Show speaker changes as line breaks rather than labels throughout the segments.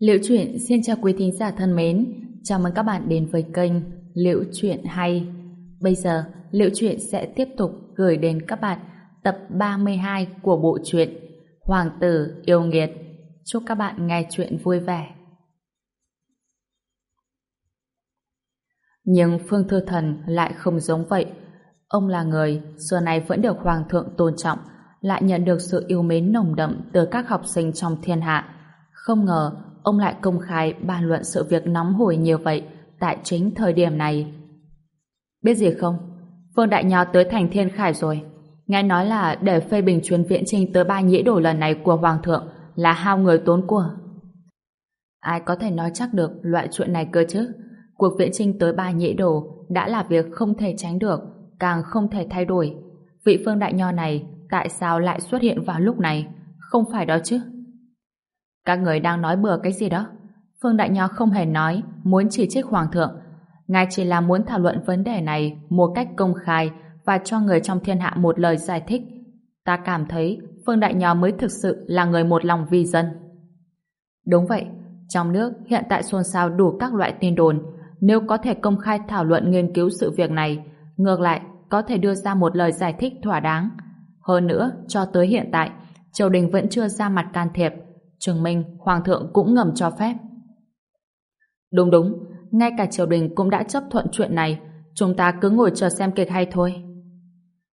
Liễu truyện xin chào quý thính giả thân mến, chào mừng các bạn đến với kênh Liễu truyện hay. Bây giờ, Liễu truyện sẽ tiếp tục gửi đến các bạn tập 32 của bộ truyện Hoàng tử yêu nghiệt. Chúc các bạn nghe truyện vui vẻ. Nhưng Phương Thư Thần lại không giống vậy. Ông là người xưa nay vẫn được Hoàng thượng tôn trọng, lại nhận được sự yêu mến nồng đậm từ các học sinh trong thiên hạ. Không ngờ ông lại công khai bàn luận sự việc nóng hổi như vậy tại chính thời điểm này. Biết gì không? Phương Đại Nho tới thành Thiên Khải rồi. Nghe nói là để phê bình chuyến viện trinh tới ba nhĩ đổ lần này của Hoàng thượng là hao người tốn của. Ai có thể nói chắc được loại chuyện này cơ chứ? Cuộc viện trinh tới ba nhĩ đổ đã là việc không thể tránh được, càng không thể thay đổi. Vị Phương Đại Nho này tại sao lại xuất hiện vào lúc này? Không phải đó chứ? Các người đang nói bừa cái gì đó? Phương Đại Nho không hề nói muốn chỉ trích Hoàng thượng. Ngài chỉ là muốn thảo luận vấn đề này một cách công khai và cho người trong thiên hạ một lời giải thích. Ta cảm thấy Phương Đại Nho mới thực sự là người một lòng vì dân. Đúng vậy, trong nước hiện tại xôn xao đủ các loại tin đồn. Nếu có thể công khai thảo luận nghiên cứu sự việc này, ngược lại có thể đưa ra một lời giải thích thỏa đáng. Hơn nữa, cho tới hiện tại, triều đình vẫn chưa ra mặt can thiệp, chứng minh Hoàng thượng cũng ngầm cho phép. Đúng đúng, ngay cả triều đình cũng đã chấp thuận chuyện này, chúng ta cứ ngồi chờ xem kịch hay thôi.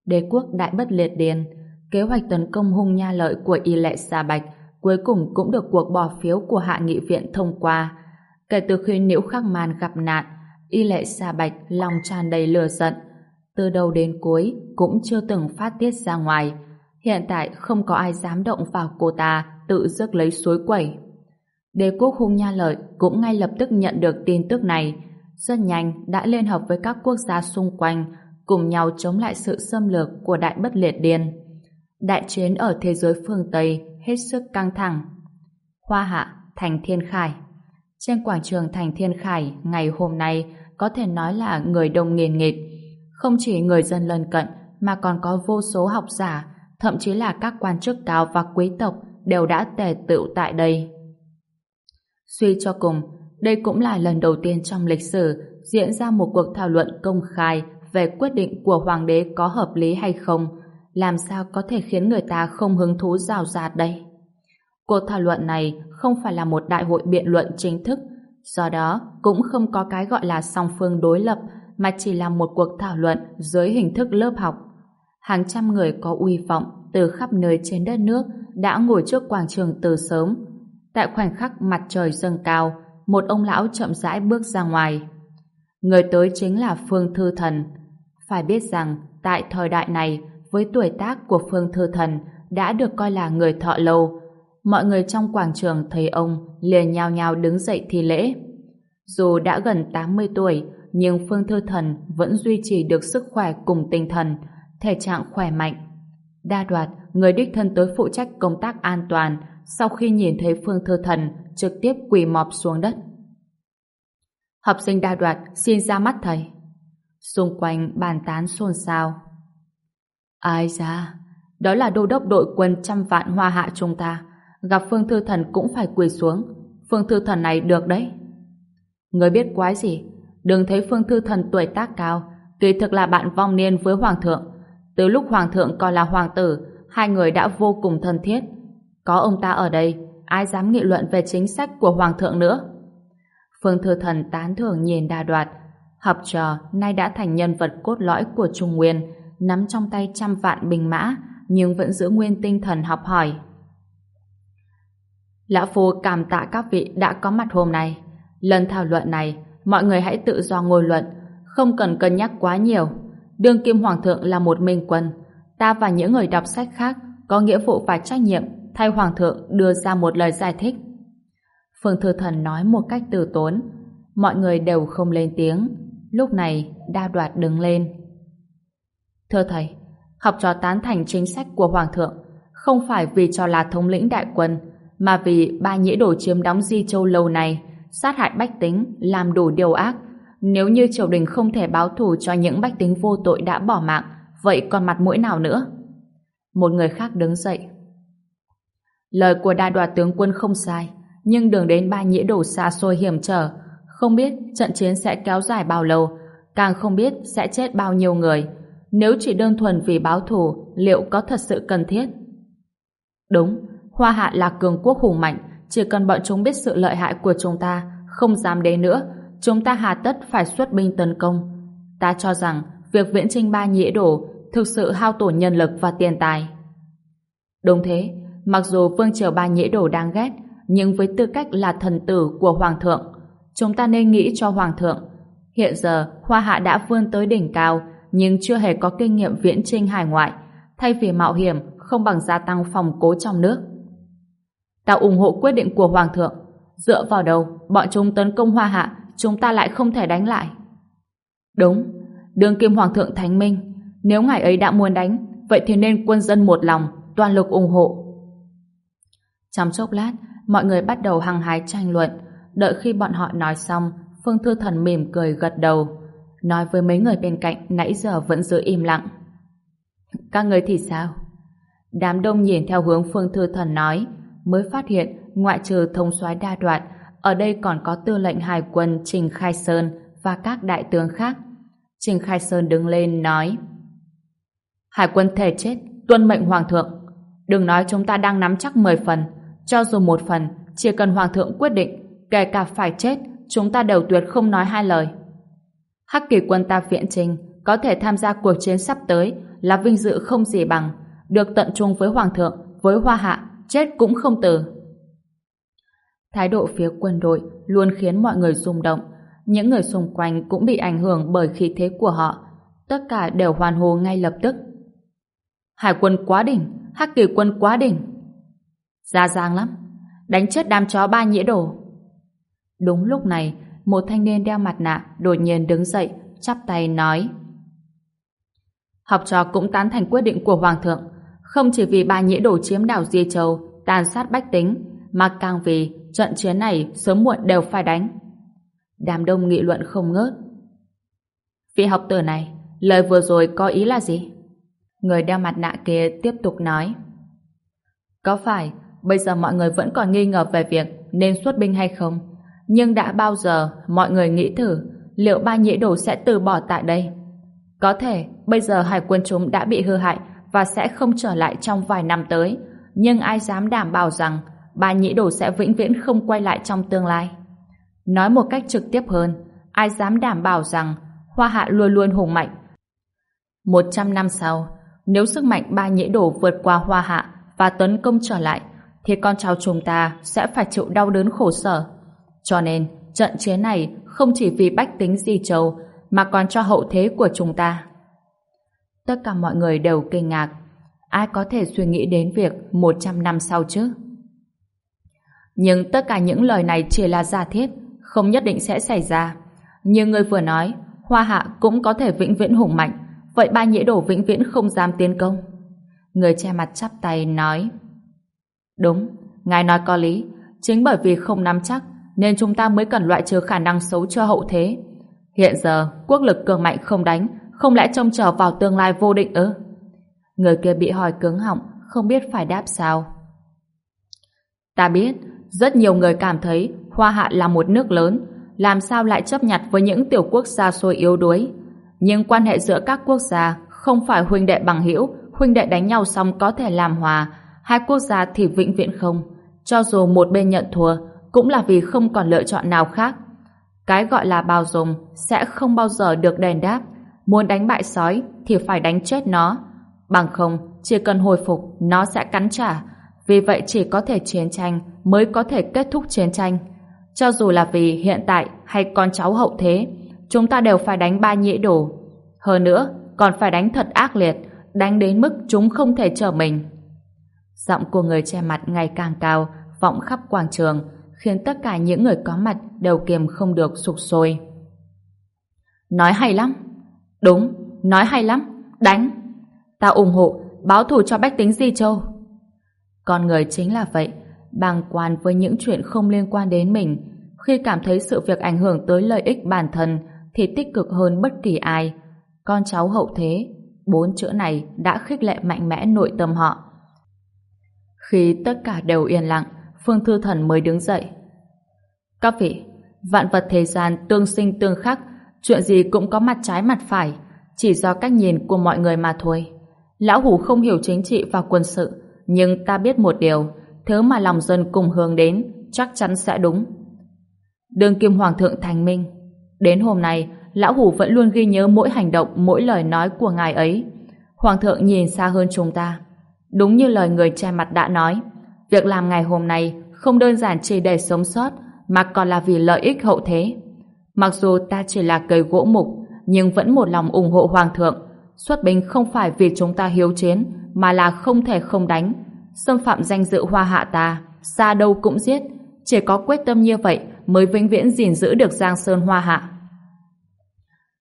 Đế quốc đại bất liệt điền, kế hoạch tấn công hung nha lợi của y lệ Sa bạch cuối cùng cũng được cuộc bỏ phiếu của hạ nghị viện thông qua. Kể từ khi Liễu Khắc Man gặp nạn, y lệ Sa bạch lòng tràn đầy lửa giận. Từ đầu đến cuối cũng chưa từng phát tiết ra ngoài. Hiện tại không có ai dám động vào cô ta tự rước lấy suối quẩy. Đế quốc hung nha lợi cũng ngay lập tức nhận được tin tức này. Rất nhanh đã liên hợp với các quốc gia xung quanh cùng nhau chống lại sự xâm lược của đại bất liệt điên. Đại chiến ở thế giới phương Tây hết sức căng thẳng. Hoa hạ, thành thiên khải. Trên quảng trường thành thiên khải ngày hôm nay có thể nói là người đông nghìn nghịt. Không chỉ người dân lân cận mà còn có vô số học giả, thậm chí là các quan chức cao và quý tộc đều đã tề tựu tại đây. Suy cho cùng, đây cũng là lần đầu tiên trong lịch sử diễn ra một cuộc thảo luận công khai về quyết định của hoàng đế có hợp lý hay không, làm sao có thể khiến người ta không hứng thú rào rạt đây. Cuộc thảo luận này không phải là một đại hội biện luận chính thức, do đó cũng không có cái gọi là song phương đối lập, mà chỉ là một cuộc thảo luận dưới hình thức lớp học. Hàng trăm người có uy vọng từ khắp nơi trên đất nước đã ngồi trước quảng trường từ sớm. Tại khoảnh khắc mặt trời dâng cao, một ông lão chậm rãi bước ra ngoài. Người tới chính là Phương Thư Thần. Phải biết rằng, tại thời đại này, với tuổi tác của Phương Thư Thần đã được coi là người thọ lâu. Mọi người trong quảng trường thấy ông liền nhao nhao đứng dậy thi lễ. Dù đã gần 80 tuổi, nhưng Phương Thư Thần vẫn duy trì được sức khỏe cùng tinh thần, thể trạng khỏe mạnh. Đa đoạt, người đích thân tới phụ trách công tác an toàn, sau khi nhìn thấy Phương Thư Thần trực tiếp quỳ mọp xuống đất. Học sinh đa đoạt xin ra mắt thầy. Xung quanh bàn tán xôn xao. Ai ra, đó là đô đốc đội quân trăm vạn hoa hạ chúng ta. Gặp Phương Thư Thần cũng phải quỳ xuống. Phương Thư Thần này được đấy. Người biết quái gì? Đừng thấy Phương Thư Thần tuổi tác cao, kỳ thực là bạn vong niên với Hoàng thượng. Từ lúc Hoàng thượng còn là Hoàng tử, hai người đã vô cùng thân thiết. Có ông ta ở đây, ai dám nghị luận về chính sách của Hoàng thượng nữa? Phương Thư Thần tán thưởng nhìn đa đoạt. Học trò nay đã thành nhân vật cốt lõi của Trung Nguyên, nắm trong tay trăm vạn binh mã, nhưng vẫn giữ nguyên tinh thần học hỏi. Lão Phu cảm tạ các vị đã có mặt hôm nay. Lần thảo luận này, mọi người hãy tự do ngồi luận, không cần cân nhắc quá nhiều. Đương Kim Hoàng thượng là một minh quân, ta và những người đọc sách khác có nghĩa vụ và trách nhiệm thay Hoàng thượng đưa ra một lời giải thích. Phương Thư Thần nói một cách từ tốn, mọi người đều không lên tiếng. Lúc này, đa đoạt đứng lên. Thưa thầy, học trò tán thành chính sách của Hoàng thượng không phải vì cho là thống lĩnh đại quân, mà vì ba nhĩ đổ chiếm đóng Di Châu lâu này, sát hại bách tính, làm đủ điều ác. Nếu như triều đình không thể báo thù cho những bách tính vô tội đã bỏ mạng, vậy còn mặt mũi nào nữa? Một người khác đứng dậy. Lời của đa đoạt tướng quân không sai, nhưng đường đến ba nhĩ đổ xa xôi hiểm trở. Không biết trận chiến sẽ kéo dài bao lâu, càng không biết sẽ chết bao nhiêu người. Nếu chỉ đơn thuần vì báo thù, liệu có thật sự cần thiết? Đúng, Hoa Hạ là cường quốc hùng mạnh, chỉ cần bọn chúng biết sự lợi hại của chúng ta, không dám đến nữa, chúng ta hà tất phải xuất binh tấn công. Ta cho rằng việc viễn trinh ba nhĩ đổ thực sự hao tổn nhân lực và tiền tài. Đúng thế, mặc dù Vương Triều Ba Nhĩ Đổ đang ghét, nhưng với tư cách là thần tử của Hoàng thượng, chúng ta nên nghĩ cho Hoàng thượng. Hiện giờ, Hoa Hạ đã vươn tới đỉnh cao, nhưng chưa hề có kinh nghiệm viễn trinh hải ngoại. Thay vì mạo hiểm, không bằng gia tăng phòng cố trong nước. Ta ủng hộ quyết định của Hoàng thượng. Dựa vào đầu, bọn chúng tấn công Hoa Hạ, chúng ta lại không thể đánh lại. Đúng, đường kim Hoàng thượng Thánh Minh, nếu ngài ấy đã muốn đánh, vậy thì nên quân dân một lòng, toàn lực ủng hộ. Trong chốc lát, mọi người bắt đầu hăng hái tranh luận. Đợi khi bọn họ nói xong, Phương Thư Thần mỉm cười gật đầu. Nói với mấy người bên cạnh nãy giờ vẫn giữ im lặng. Các người thì sao? Đám đông nhìn theo hướng Phương Thư Thần nói, mới phát hiện ngoại trừ thông soái đa đoạn, ở đây còn có tư lệnh hải quân Trình Khai Sơn và các đại tướng khác. Trình Khai Sơn đứng lên nói Hải quân thể chết, tuân mệnh Hoàng thượng. Đừng nói chúng ta đang nắm chắc 10 phần, cho dù một phần, chỉ cần Hoàng thượng quyết định, kể cả phải chết, chúng ta đều tuyệt không nói hai lời. Hắc kỳ quân ta viện trình, có thể tham gia cuộc chiến sắp tới là vinh dự không gì bằng, được tận trung với Hoàng thượng, với Hoa Hạ, chết cũng không từ. Thái độ phía quân đội luôn khiến mọi người rung động, những người xung quanh cũng bị ảnh hưởng bởi khí thế của họ, tất cả đều hoàn hồ ngay lập tức. Hải quân quá đỉnh, Hắc kỳ quân quá đỉnh. Ra giang lắm, đánh chết đám chó ba nhĩa đổ. Đúng lúc này, một thanh niên đeo mặt nạ đột nhiên đứng dậy, chắp tay nói. Học trò cũng tán thành quyết định của Hoàng thượng, không chỉ vì ba nhĩa đổ chiếm đảo Di Châu, tàn sát bách tính, mà càng vì trận chiến này sớm muộn đều phải đánh. Đám đông nghị luận không ngớt. Vị học tử này, lời vừa rồi có ý là gì? Người đeo mặt nạ kia tiếp tục nói. Có phải bây giờ mọi người vẫn còn nghi ngờ về việc nên xuất binh hay không? Nhưng đã bao giờ mọi người nghĩ thử liệu ba nhĩ đồ sẽ từ bỏ tại đây? Có thể bây giờ hải quân chúng đã bị hư hại và sẽ không trở lại trong vài năm tới. Nhưng ai dám đảm bảo rằng ba nhĩ đồ sẽ vĩnh viễn không quay lại trong tương lai? Nói một cách trực tiếp hơn, ai dám đảm bảo rằng Hoa Hạ luôn luôn hùng mạnh? Một trăm năm sau, nếu sức mạnh ba nhĩ đổ vượt qua hoa hạ và tấn công trở lại, thì con cháu chúng ta sẽ phải chịu đau đớn khổ sở. Cho nên, trận chiến này không chỉ vì bách tính di châu, mà còn cho hậu thế của chúng ta. Tất cả mọi người đều kinh ngạc. Ai có thể suy nghĩ đến việc 100 năm sau chứ? Nhưng tất cả những lời này chỉ là giả thiết, không nhất định sẽ xảy ra. Như người vừa nói, Hoa Hạ cũng có thể vĩnh viễn hùng mạnh, Vậy ba nhĩ đổ vĩnh viễn không dám tiến công. Người che mặt chắp tay nói Đúng, ngài nói có lý. Chính bởi vì không nắm chắc nên chúng ta mới cần loại trừ khả năng xấu cho hậu thế. Hiện giờ, quốc lực cường mạnh không đánh, không lẽ trông chờ vào tương lai vô định ư? Người kia bị hỏi cứng họng, không biết phải đáp sao. Ta biết, rất nhiều người cảm thấy Hoa Hạ là một nước lớn, làm sao lại chấp nhặt với những tiểu quốc xa xôi yếu đuối nhưng quan hệ giữa các quốc gia không phải huynh đệ bằng hữu, huynh đệ đánh nhau xong có thể làm hòa, hai quốc gia thì vĩnh viễn không. Cho dù một bên nhận thua, cũng là vì không còn lựa chọn nào khác. Cái gọi là bao dung sẽ không bao giờ được đền đáp. Muốn đánh bại sói thì phải đánh chết nó. Bằng không, chỉ cần hồi phục, nó sẽ cắn trả. Vì vậy chỉ có thể chiến tranh mới có thể kết thúc chiến tranh. Cho dù là vì hiện tại hay con cháu hậu thế, chúng ta đều phải đánh ba nhĩ đổ. Hơn nữa, còn phải đánh thật ác liệt, đánh đến mức chúng không thể trở mình. Giọng của người che mặt ngày càng cao, vọng khắp quảng trường, khiến tất cả những người có mặt đều kiềm không được sụp sôi. Nói hay lắm. Đúng, nói hay lắm. Đánh. Ta ủng hộ, báo thù cho bách tính Di Châu. Con người chính là vậy, bàng quan với những chuyện không liên quan đến mình. Khi cảm thấy sự việc ảnh hưởng tới lợi ích bản thân, thì tích cực hơn bất kỳ ai. Con cháu hậu thế, bốn chữ này đã khích lệ mạnh mẽ nội tâm họ. Khi tất cả đều yên lặng, Phương Thư Thần mới đứng dậy, Các vị, vạn vật thế gian tương sinh tương khắc, chuyện gì cũng có mặt trái mặt phải, chỉ do cách nhìn của mọi người mà thôi. Lão Hủ không hiểu chính trị và quân sự, nhưng ta biết một điều, thứ mà lòng dân cùng hướng đến chắc chắn sẽ đúng. Đường kim hoàng thượng thành minh. Đến hôm nay, Lão Hủ vẫn luôn ghi nhớ mỗi hành động, mỗi lời nói của ngài ấy. Hoàng thượng nhìn xa hơn chúng ta. Đúng như lời người che mặt đã nói, việc làm ngày hôm nay không đơn giản chỉ để sống sót, mà còn là vì lợi ích hậu thế. Mặc dù ta chỉ là cây gỗ mục, nhưng vẫn một lòng ủng hộ Hoàng thượng. Xuất binh không phải vì chúng ta hiếu chiến, mà là không thể không đánh. Xâm phạm danh dự hoa hạ ta, xa đâu cũng giết. Chỉ có quyết tâm như vậy mới vĩnh viễn gìn giữ được Giang Sơn hoa hạ.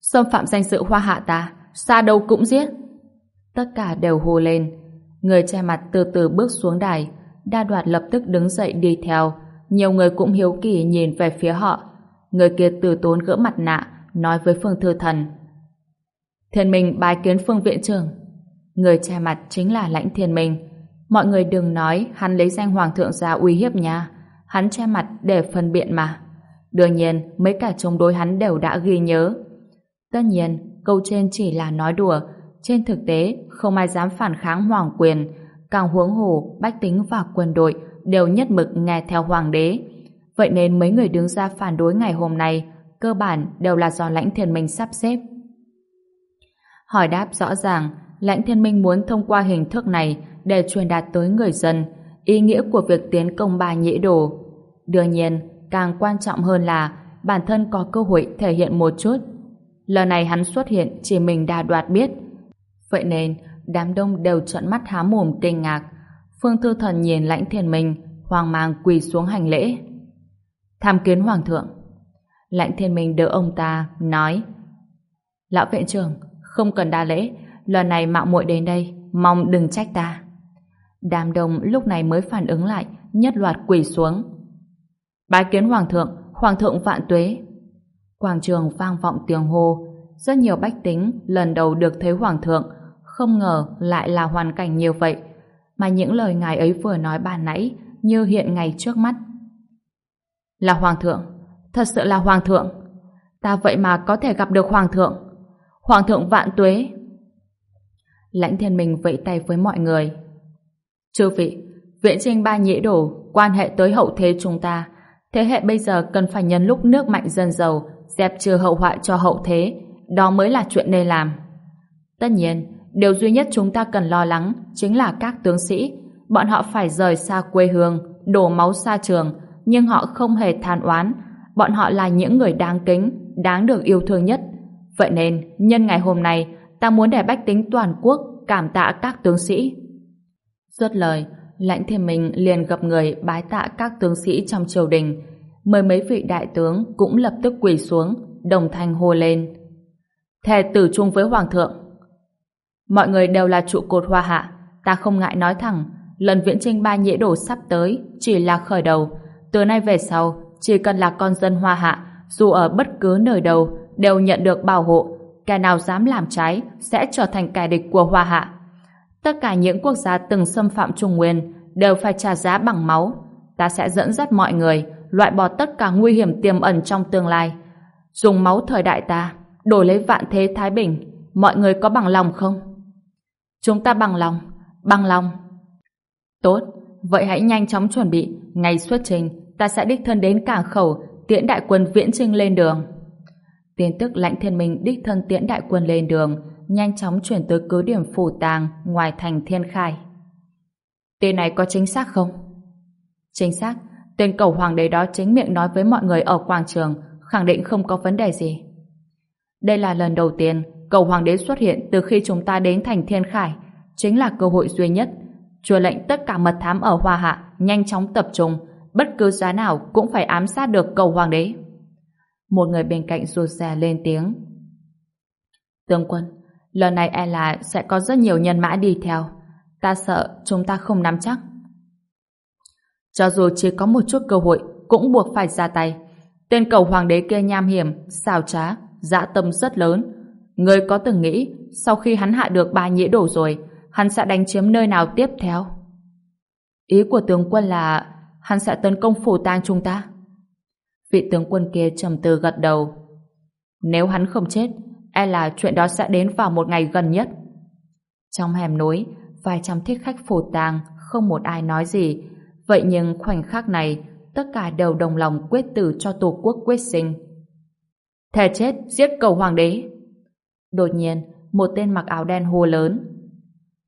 Xâm phạm danh dự hoa hạ ta, xa đâu cũng giết. Tất cả đều hô lên. Người che mặt từ từ bước xuống đài, đa đoạt lập tức đứng dậy đi theo. Nhiều người cũng hiếu kỳ nhìn về phía họ. Người kia từ tốn gỡ mặt nạ, nói với Phương Thư Thần. Thiên Minh bái kiến Phương Viện trưởng. Người che mặt chính là Lãnh Thiên Minh. Mọi người đừng nói hắn lấy danh Hoàng thượng ra uy hiếp nha. Hắn che mặt để phân biện mà. Đương nhiên, mấy cả chống đối hắn đều đã ghi nhớ. Tất nhiên, câu trên chỉ là nói đùa. Trên thực tế, không ai dám phản kháng hoàng quyền. Càng huống hồ, bách tính và quân đội đều nhất mực nghe theo hoàng đế. Vậy nên mấy người đứng ra phản đối ngày hôm nay cơ bản đều là do lãnh thiên minh sắp xếp. Hỏi đáp rõ ràng, lãnh thiên minh muốn thông qua hình thức này để truyền đạt tới người dân ý nghĩa của việc tiến công ba nhĩ đồ. Đương nhiên, càng quan trọng hơn là bản thân có cơ hội thể hiện một chút. Lần này hắn xuất hiện chỉ mình đa đoạt biết. Vậy nên, đám đông đều trợn mắt há mồm kinh ngạc. Phương Thư Thần nhìn lãnh thiên minh, hoang mang quỳ xuống hành lễ. Tham kiến Hoàng thượng. Lãnh thiên minh đỡ ông ta, nói Lão viện trưởng, không cần đa lễ, lần này mạo muội đến đây, mong đừng trách ta. Đám đông lúc này mới phản ứng lại, nhất loạt quỳ xuống. Bái kiến Hoàng thượng, Hoàng thượng vạn tuế. Quảng trường vang vọng tiếng hô, rất nhiều bách tính lần đầu được thấy Hoàng thượng, không ngờ lại là hoàn cảnh như vậy, mà những lời ngài ấy vừa nói ban nãy như hiện ngay trước mắt. Là Hoàng thượng, thật sự là Hoàng thượng. Ta vậy mà có thể gặp được Hoàng thượng. Hoàng thượng vạn tuế. Lãnh thiên mình vẫy tay với mọi người. Chư vị, viễn trinh ba nhĩ đổ quan hệ tới hậu thế chúng ta. Thế hệ bây giờ cần phải nhân lúc nước mạnh dân giàu, dẹp trừ hậu họa cho hậu thế. Đó mới là chuyện nên làm. Tất nhiên, điều duy nhất chúng ta cần lo lắng chính là các tướng sĩ. Bọn họ phải rời xa quê hương, đổ máu xa trường, nhưng họ không hề than oán. Bọn họ là những người đáng kính, đáng được yêu thương nhất. Vậy nên, nhân ngày hôm nay, ta muốn để bách tính toàn quốc cảm tạ các tướng sĩ. Dứt lời, lãnh thiên minh liền gặp người bái tạ các tướng sĩ trong triều đình. Mười mấy vị đại tướng cũng lập tức quỳ xuống, đồng thanh hô lên. Thề tử chung với Hoàng thượng. Mọi người đều là trụ cột hoa hạ, ta không ngại nói thẳng, lần viễn trinh ba nhễ đổ sắp tới chỉ là khởi đầu. Từ nay về sau, chỉ cần là con dân hoa hạ, dù ở bất cứ nơi đâu, đều nhận được bảo hộ. Kẻ nào dám làm trái sẽ trở thành kẻ địch của hoa hạ. Tất cả những quốc gia từng xâm phạm Trung Nguyên đều phải trả giá bằng máu. Ta sẽ dẫn dắt mọi người loại bỏ tất cả nguy hiểm tiềm ẩn trong tương lai. Dùng máu thời đại ta đổi lấy vạn thế Thái Bình. Mọi người có bằng lòng không? Chúng ta bằng lòng. Bằng lòng. Tốt. Vậy hãy nhanh chóng chuẩn bị. Ngày xuất trình, ta sẽ đích thân đến cảng khẩu tiễn đại quân viễn trinh lên đường. Tin tức lãnh thiên minh đích thân tiễn đại quân lên đường nhanh chóng chuyển tới cứ điểm phủ tàng ngoài thành Thiên Khai. Tên này có chính xác không? Chính xác, tên cầu hoàng đế đó chính miệng nói với mọi người ở quảng trường, khẳng định không có vấn đề gì. Đây là lần đầu tiên cầu hoàng đế xuất hiện từ khi chúng ta đến thành Thiên Khải, chính là cơ hội duy nhất. Chùa lệnh tất cả mật thám ở Hoa Hạ nhanh chóng tập trung, bất cứ giá nào cũng phải ám sát được cầu hoàng đế. Một người bên cạnh rụt rè lên tiếng. Tướng quân, Lần này e là sẽ có rất nhiều nhân mã đi theo. Ta sợ chúng ta không nắm chắc. Cho dù chỉ có một chút cơ hội, cũng buộc phải ra tay. Tên cầu hoàng đế kia nham hiểm, xào trá, dã tâm rất lớn. Người có từng nghĩ, sau khi hắn hạ được ba nhĩ đổ rồi, hắn sẽ đánh chiếm nơi nào tiếp theo? Ý của tướng quân là hắn sẽ tấn công phủ tang chúng ta. Vị tướng quân kia trầm tư gật đầu. Nếu hắn không chết, e là chuyện đó sẽ đến vào một ngày gần nhất. Trong hẻm núi, vài trăm thích khách phủ tang, không một ai nói gì. Vậy nhưng khoảnh khắc này, tất cả đều đồng lòng quyết tử cho tổ quốc quyết sinh. Thề chết, giết cầu hoàng đế. Đột nhiên, một tên mặc áo đen hô lớn.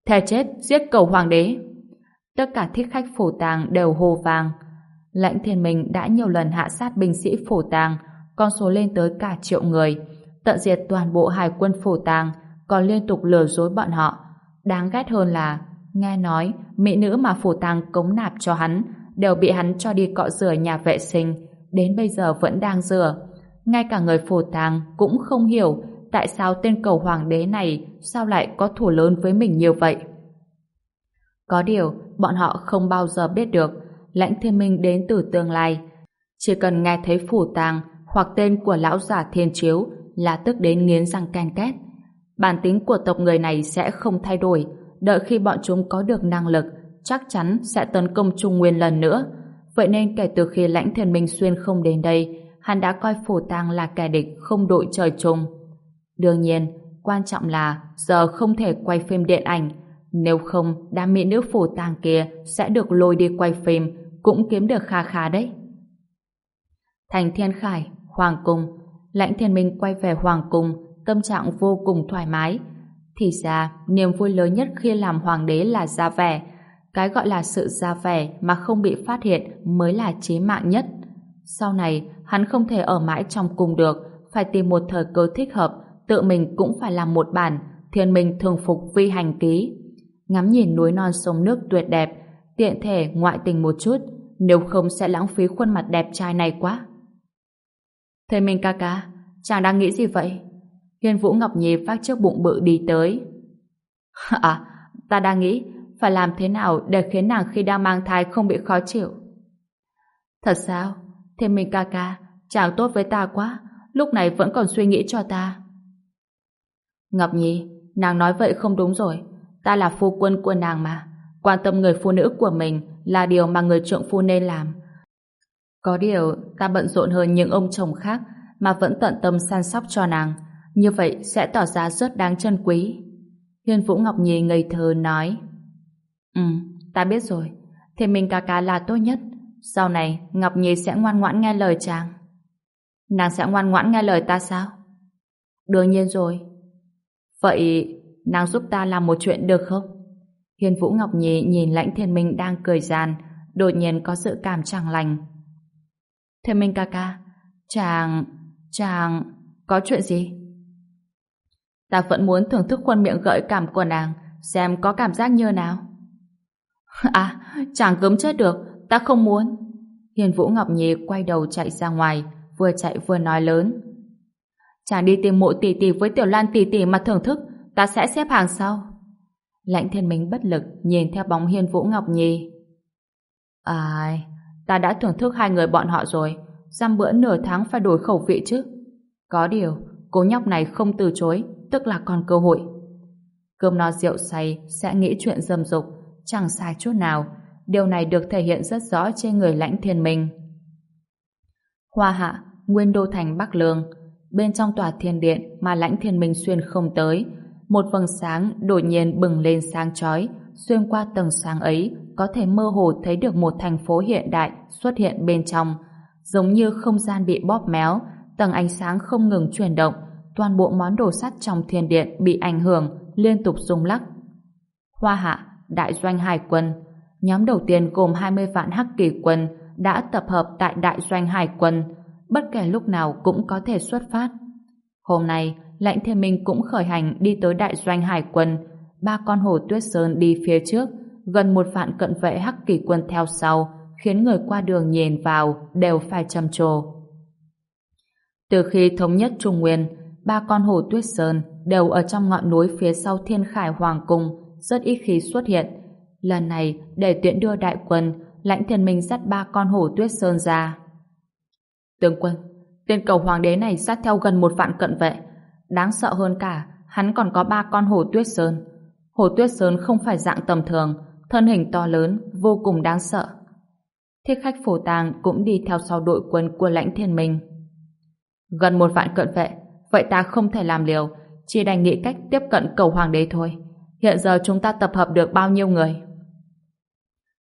Thề chết, giết cầu hoàng đế. Tất cả thích khách phổ tàng đều hô vàng Lãnh thiên minh đã nhiều lần hạ sát binh sĩ phổ tàng, con số lên tới cả triệu người, tận diệt toàn bộ hải quân phổ tàng, còn liên tục lừa dối bọn họ. Đáng ghét hơn là, nghe nói, mỹ nữ mà phổ tàng cống nạp cho hắn, đều bị hắn cho đi cọ rửa nhà vệ sinh, đến bây giờ vẫn đang rửa. Ngay cả người phổ tàng cũng không hiểu tại sao tên cầu hoàng đế này sao lại có thủ lớn với mình như vậy. Có điều, bọn họ không bao giờ biết được lãnh thiên minh đến từ tương lai. Chỉ cần nghe thấy phủ tàng hoặc tên của lão giả thiên chiếu là tức đến nghiến răng ken két. Bản tính của tộc người này sẽ không thay đổi, đợi khi bọn chúng có được năng lực, chắc chắn sẽ tấn công Trung Nguyên lần nữa. Vậy nên kể từ khi lãnh thiên minh xuyên không đến đây, hắn đã coi phổ tàng là kẻ địch không đội trời chung. Đương nhiên, quan trọng là giờ không thể quay phim điện ảnh, nếu không đám mỹ nữ phổ tàng kia sẽ được lôi đi quay phim, cũng kiếm được kha khá đấy. Thành Thiên Khải, Hoàng Cung, Lãnh Thiên Minh quay về Hoàng Cung, tâm trạng vô cùng thoải mái. Thì ra, niềm vui lớn nhất khi làm hoàng đế là ra vẻ. Cái gọi là sự ra vẻ mà không bị phát hiện mới là chế mạng nhất. Sau này, hắn không thể ở mãi trong cung được, phải tìm một thời cơ thích hợp, tự mình cũng phải làm một bản thiên minh thường phục vi hành ký. Ngắm nhìn núi non sông nước tuyệt đẹp, tiện thể ngoại tình một chút, nếu không sẽ lãng phí khuôn mặt đẹp trai này quá. Thầy Minh ca ca, chàng đang nghĩ gì vậy? Hiên Vũ Ngọc Nhi phát trước bụng bự đi tới. À, ta đang nghĩ phải làm thế nào để khiến nàng khi đang mang thai không bị khó chịu. Thật sao? Thầy Minh ca ca, chàng tốt với ta quá, lúc này vẫn còn suy nghĩ cho ta. Ngọc Nhi, nàng nói vậy không đúng rồi. Ta là phu quân của nàng mà. Quan tâm người phụ nữ của mình là điều mà người trượng phu nên làm. Có điều, ta bận rộn hơn những ông chồng khác mà vẫn tận tâm săn sóc cho nàng. Như vậy sẽ tỏ ra rất đáng trân quý. Hiên Vũ Ngọc Nhi ngây thơ nói Ừ, ta biết rồi. Thì mình ca ca là tốt nhất. Sau này, Ngọc Nhi sẽ ngoan ngoãn nghe lời chàng. Nàng sẽ ngoan ngoãn nghe lời ta sao? Đương nhiên rồi. Vậy, nàng giúp ta làm một chuyện được không? Hiền Vũ Ngọc Nhi nhìn lãnh thiên minh đang cười gian, đột nhiên có sự cảm chẳng lành thế minh ca ca, chàng, chàng, có chuyện gì? Ta vẫn muốn thưởng thức khuôn miệng gợi cảm của nàng, xem có cảm giác như nào. À, chàng cấm chết được, ta không muốn. Hiền Vũ Ngọc Nhi quay đầu chạy ra ngoài, vừa chạy vừa nói lớn. Chàng đi tìm mộ tỷ tỷ với tiểu lan tỷ tỷ mà thưởng thức, ta sẽ xếp hàng sau. Lãnh thiên minh bất lực nhìn theo bóng hiên vũ ngọc nhi. Ai, ta đã thưởng thức hai người bọn họ rồi, giam bữa nửa tháng phải đổi khẩu vị chứ. Có điều, cô nhóc này không từ chối, tức là còn cơ hội. Cơm no rượu say sẽ nghĩ chuyện dâm dục, chẳng sai chút nào. Điều này được thể hiện rất rõ trên người lãnh thiên minh. Hoa hạ, nguyên đô thành Bắc Lương, bên trong tòa thiên điện mà lãnh thiên minh xuyên không tới, một vầng sáng đột nhiên bừng lên sáng chói xuyên qua tầng sáng ấy có thể mơ hồ thấy được một thành phố hiện đại xuất hiện bên trong. Giống như không gian bị bóp méo tầng ánh sáng không ngừng chuyển động toàn bộ món đồ sắt trong thiên điện bị ảnh hưởng liên tục rung lắc. Hoa hạ đại doanh hải quân. Nhóm đầu tiên gồm 20 vạn hắc kỳ quân đã tập hợp tại đại doanh hải quân. Bất kể lúc nào cũng có thể xuất phát. Hôm nay Lãnh Thiên Minh cũng khởi hành đi tới đại doanh hải quân, ba con hổ tuyết sơn đi phía trước, gần một vạn cận vệ hắc kỳ quân theo sau, khiến người qua đường nhìn vào đều phải trầm trồ. Từ khi thống nhất Trung Nguyên, ba con hổ tuyết sơn đều ở trong ngọn núi phía sau Thiên Khải Hoàng Cung, rất ít khi xuất hiện. Lần này, để tiện đưa đại quân, lãnh thiên minh dắt ba con hổ tuyết sơn ra. Tướng quân, tên cầu hoàng đế này sát theo gần một vạn cận vệ, Đáng sợ hơn cả, hắn còn có ba con hổ tuyết sơn. Hổ tuyết sơn không phải dạng tầm thường, thân hình to lớn, vô cùng đáng sợ. Thiết khách phổ tàng cũng đi theo sau đội quân của lãnh thiên minh. Gần một vạn cận vệ, vậy ta không thể làm liều, chỉ đành nghĩ cách tiếp cận cầu hoàng đế thôi. Hiện giờ chúng ta tập hợp được bao nhiêu người?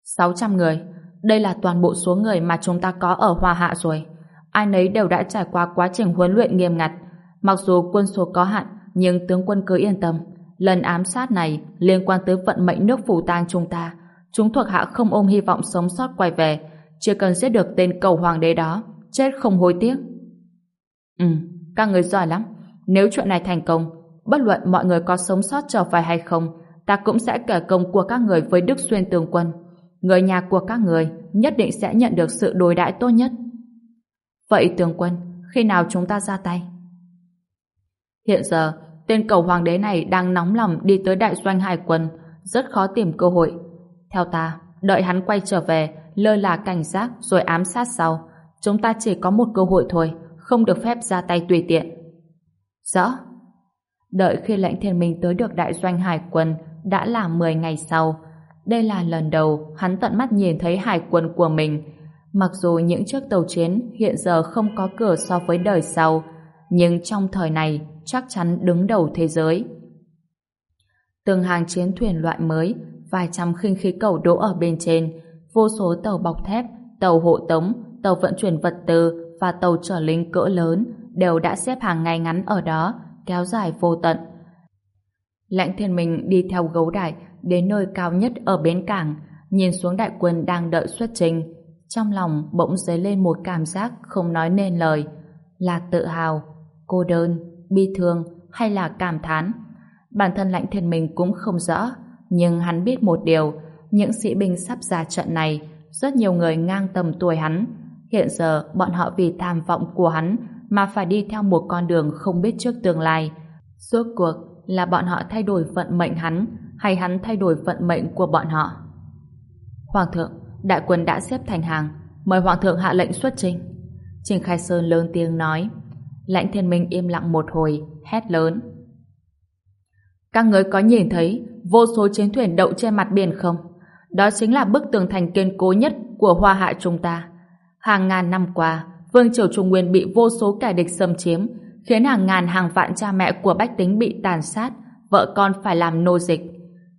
600 người. Đây là toàn bộ số người mà chúng ta có ở Hoa Hạ rồi. Ai nấy đều đã trải qua quá trình huấn luyện nghiêm ngặt. Mặc dù quân số có hạn, nhưng tướng quân cứ yên tâm. Lần ám sát này liên quan tới vận mệnh nước phù tang chúng ta. Chúng thuộc hạ không ôm hy vọng sống sót quay về. Chỉ cần giết được tên cầu hoàng đế đó, chết không hối tiếc. Ừ, các người giỏi lắm. Nếu chuyện này thành công, bất luận mọi người có sống sót trở về hay không, ta cũng sẽ kể công của các người với Đức Xuyên Tường Quân. Người nhà của các người nhất định sẽ nhận được sự đối đãi tốt nhất. Vậy Tường Quân, khi nào chúng ta ra tay? Hiện giờ, tên cầu hoàng đế này đang nóng lòng đi tới đại doanh hải quân, rất khó tìm cơ hội. Theo ta, đợi hắn quay trở về, lơ là cảnh giác rồi ám sát sau. Chúng ta chỉ có một cơ hội thôi, không được phép ra tay tùy tiện. Rõ. Đợi khi lãnh thiên minh tới được đại doanh hải quân đã là 10 ngày sau. Đây là lần đầu hắn tận mắt nhìn thấy hải quân của mình. Mặc dù những chiếc tàu chiến hiện giờ không có cửa so với đời sau, nhưng trong thời này chắc chắn đứng đầu thế giới. Từng hàng chiến thuyền loại mới, vài trăm khinh khí cầu đỗ ở bên trên, vô số tàu bọc thép, tàu hộ tống, tàu vận chuyển vật tư và tàu chở lính cỡ lớn đều đã xếp hàng ngay ngắn ở đó, kéo dài vô tận. Lãnh thiên minh đi theo gấu đại đến nơi cao nhất ở bến cảng, nhìn xuống đại quân đang đợi xuất trình. Trong lòng bỗng dấy lên một cảm giác không nói nên lời, là tự hào, cô đơn, bi thương hay là cảm thán. Bản thân lãnh thiên minh cũng không rõ, nhưng hắn biết một điều, những sĩ binh sắp ra trận này, rất nhiều người ngang tầm tuổi hắn. Hiện giờ bọn họ vì tham vọng của hắn mà phải đi theo một con đường không biết trước tương lai. Suốt cuộc là bọn họ thay đổi vận mệnh hắn hay hắn thay đổi vận mệnh của bọn họ. Hoàng thượng, đại quân đã xếp thành hàng, mời Hoàng thượng hạ lệnh xuất trình. Trình Khai Sơn lớn tiếng nói. Lãnh thiên minh im lặng một hồi, hét lớn. Các người có nhìn thấy vô số chiến thuyền đậu trên mặt biển không? Đó chính là bức tường thành kiên cố nhất của hoa hạ chúng ta. Hàng ngàn năm qua, Vương Triều Trung Nguyên bị vô số kẻ địch xâm chiếm, khiến hàng ngàn hàng vạn cha mẹ của bách tính bị tàn sát, vợ con phải làm nô dịch.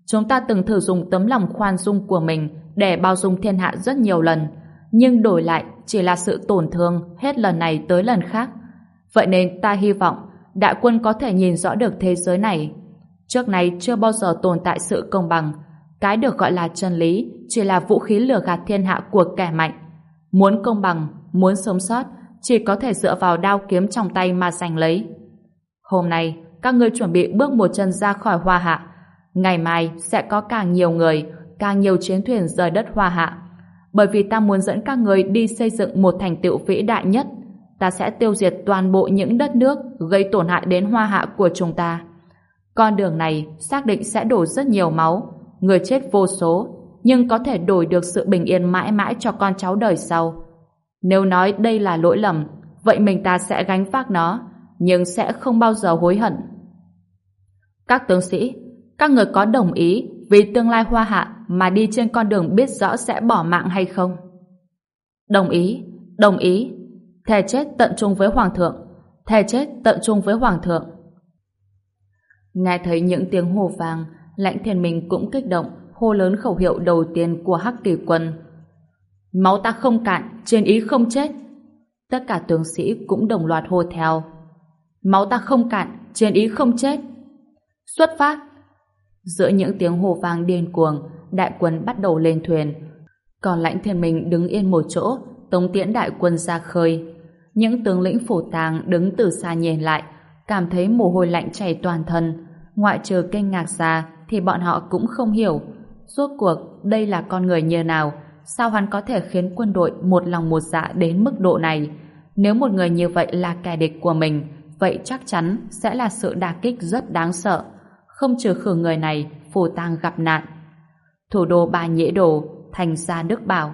Chúng ta từng thử dùng tấm lòng khoan dung của mình để bao dung thiên hạ rất nhiều lần, nhưng đổi lại chỉ là sự tổn thương hết lần này tới lần khác. Vậy nên ta hy vọng đại quân có thể nhìn rõ được thế giới này. Trước này chưa bao giờ tồn tại sự công bằng. Cái được gọi là chân lý chỉ là vũ khí lừa gạt thiên hạ của kẻ mạnh. Muốn công bằng, muốn sống sót, chỉ có thể dựa vào đao kiếm trong tay mà giành lấy. Hôm nay, các ngươi chuẩn bị bước một chân ra khỏi hoa hạ. Ngày mai sẽ có càng nhiều người, càng nhiều chiến thuyền rời đất hoa hạ. Bởi vì ta muốn dẫn các người đi xây dựng một thành tựu vĩ đại nhất. Ta sẽ tiêu diệt toàn bộ những đất nước gây tổn hại đến hoa hạ của chúng ta. Con đường này xác định sẽ đổ rất nhiều máu, người chết vô số, nhưng có thể đổi được sự bình yên mãi mãi cho con cháu đời sau. Nếu nói đây là lỗi lầm, vậy mình ta sẽ gánh vác nó, nhưng sẽ không bao giờ hối hận. Các tướng sĩ, các người có đồng ý vì tương lai hoa hạ mà đi trên con đường biết rõ sẽ bỏ mạng hay không? Đồng ý, đồng ý. Thề chết tận trung với Hoàng thượng. Thề chết tận trung với Hoàng thượng. Nghe thấy những tiếng hô vang, lãnh thiên minh cũng kích động, hô lớn khẩu hiệu đầu tiên của Hắc Kỳ quân. Máu ta không cạn, trên ý không chết. Tất cả tướng sĩ cũng đồng loạt hô theo. Máu ta không cạn, trên ý không chết. Xuất phát! Giữa những tiếng hô vang điên cuồng, đại quân bắt đầu lên thuyền. Còn lãnh thiên minh đứng yên một chỗ, tống tiễn đại quân ra khơi. Những tướng lĩnh phủ tàng đứng từ xa nhìn lại, cảm thấy mồ hôi lạnh chảy toàn thân. Ngoại trừ kinh ngạc ra thì bọn họ cũng không hiểu. suốt cuộc đây là con người như nào? Sao hắn có thể khiến quân đội một lòng một dạ đến mức độ này? Nếu một người như vậy là kẻ địch của mình, vậy chắc chắn sẽ là sự đả kích rất đáng sợ. Không trừ khử người này, phủ tang gặp nạn. Thủ đô Ba Nhễ Đồ, thành gia Đức Bảo.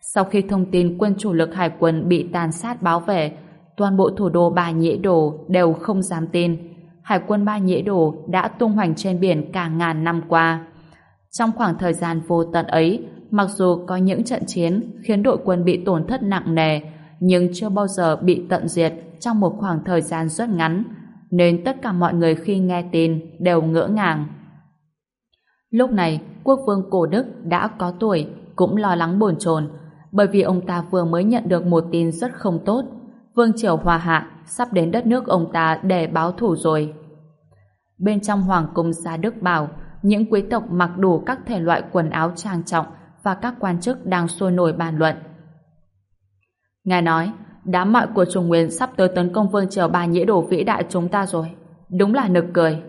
Sau khi thông tin quân chủ lực hải quân bị tàn sát báo về, toàn bộ thủ đô Ba Nhễ Đồ đều không dám tin. Hải quân Ba Nhễ Đồ đã tung hoành trên biển cả ngàn năm qua. Trong khoảng thời gian vô tận ấy, mặc dù có những trận chiến khiến đội quân bị tổn thất nặng nề, nhưng chưa bao giờ bị tận diệt trong một khoảng thời gian rất ngắn, nên tất cả mọi người khi nghe tin đều ngỡ ngàng. Lúc này, quốc vương cổ đức đã có tuổi, cũng lo lắng bồn chồn bởi vì ông ta vừa mới nhận được một tin rất không tốt. Vương Triều Hòa Hạ sắp đến đất nước ông ta để báo thủ rồi. Bên trong Hoàng cung Gia Đức Bảo, những quý tộc mặc đủ các thể loại quần áo trang trọng và các quan chức đang sôi nổi bàn luận. ngài nói, đám mọi của Trung Nguyên sắp tới tấn công Vương Triều Ba Nhĩ Đồ vĩ đại chúng ta rồi. Đúng là nực cười.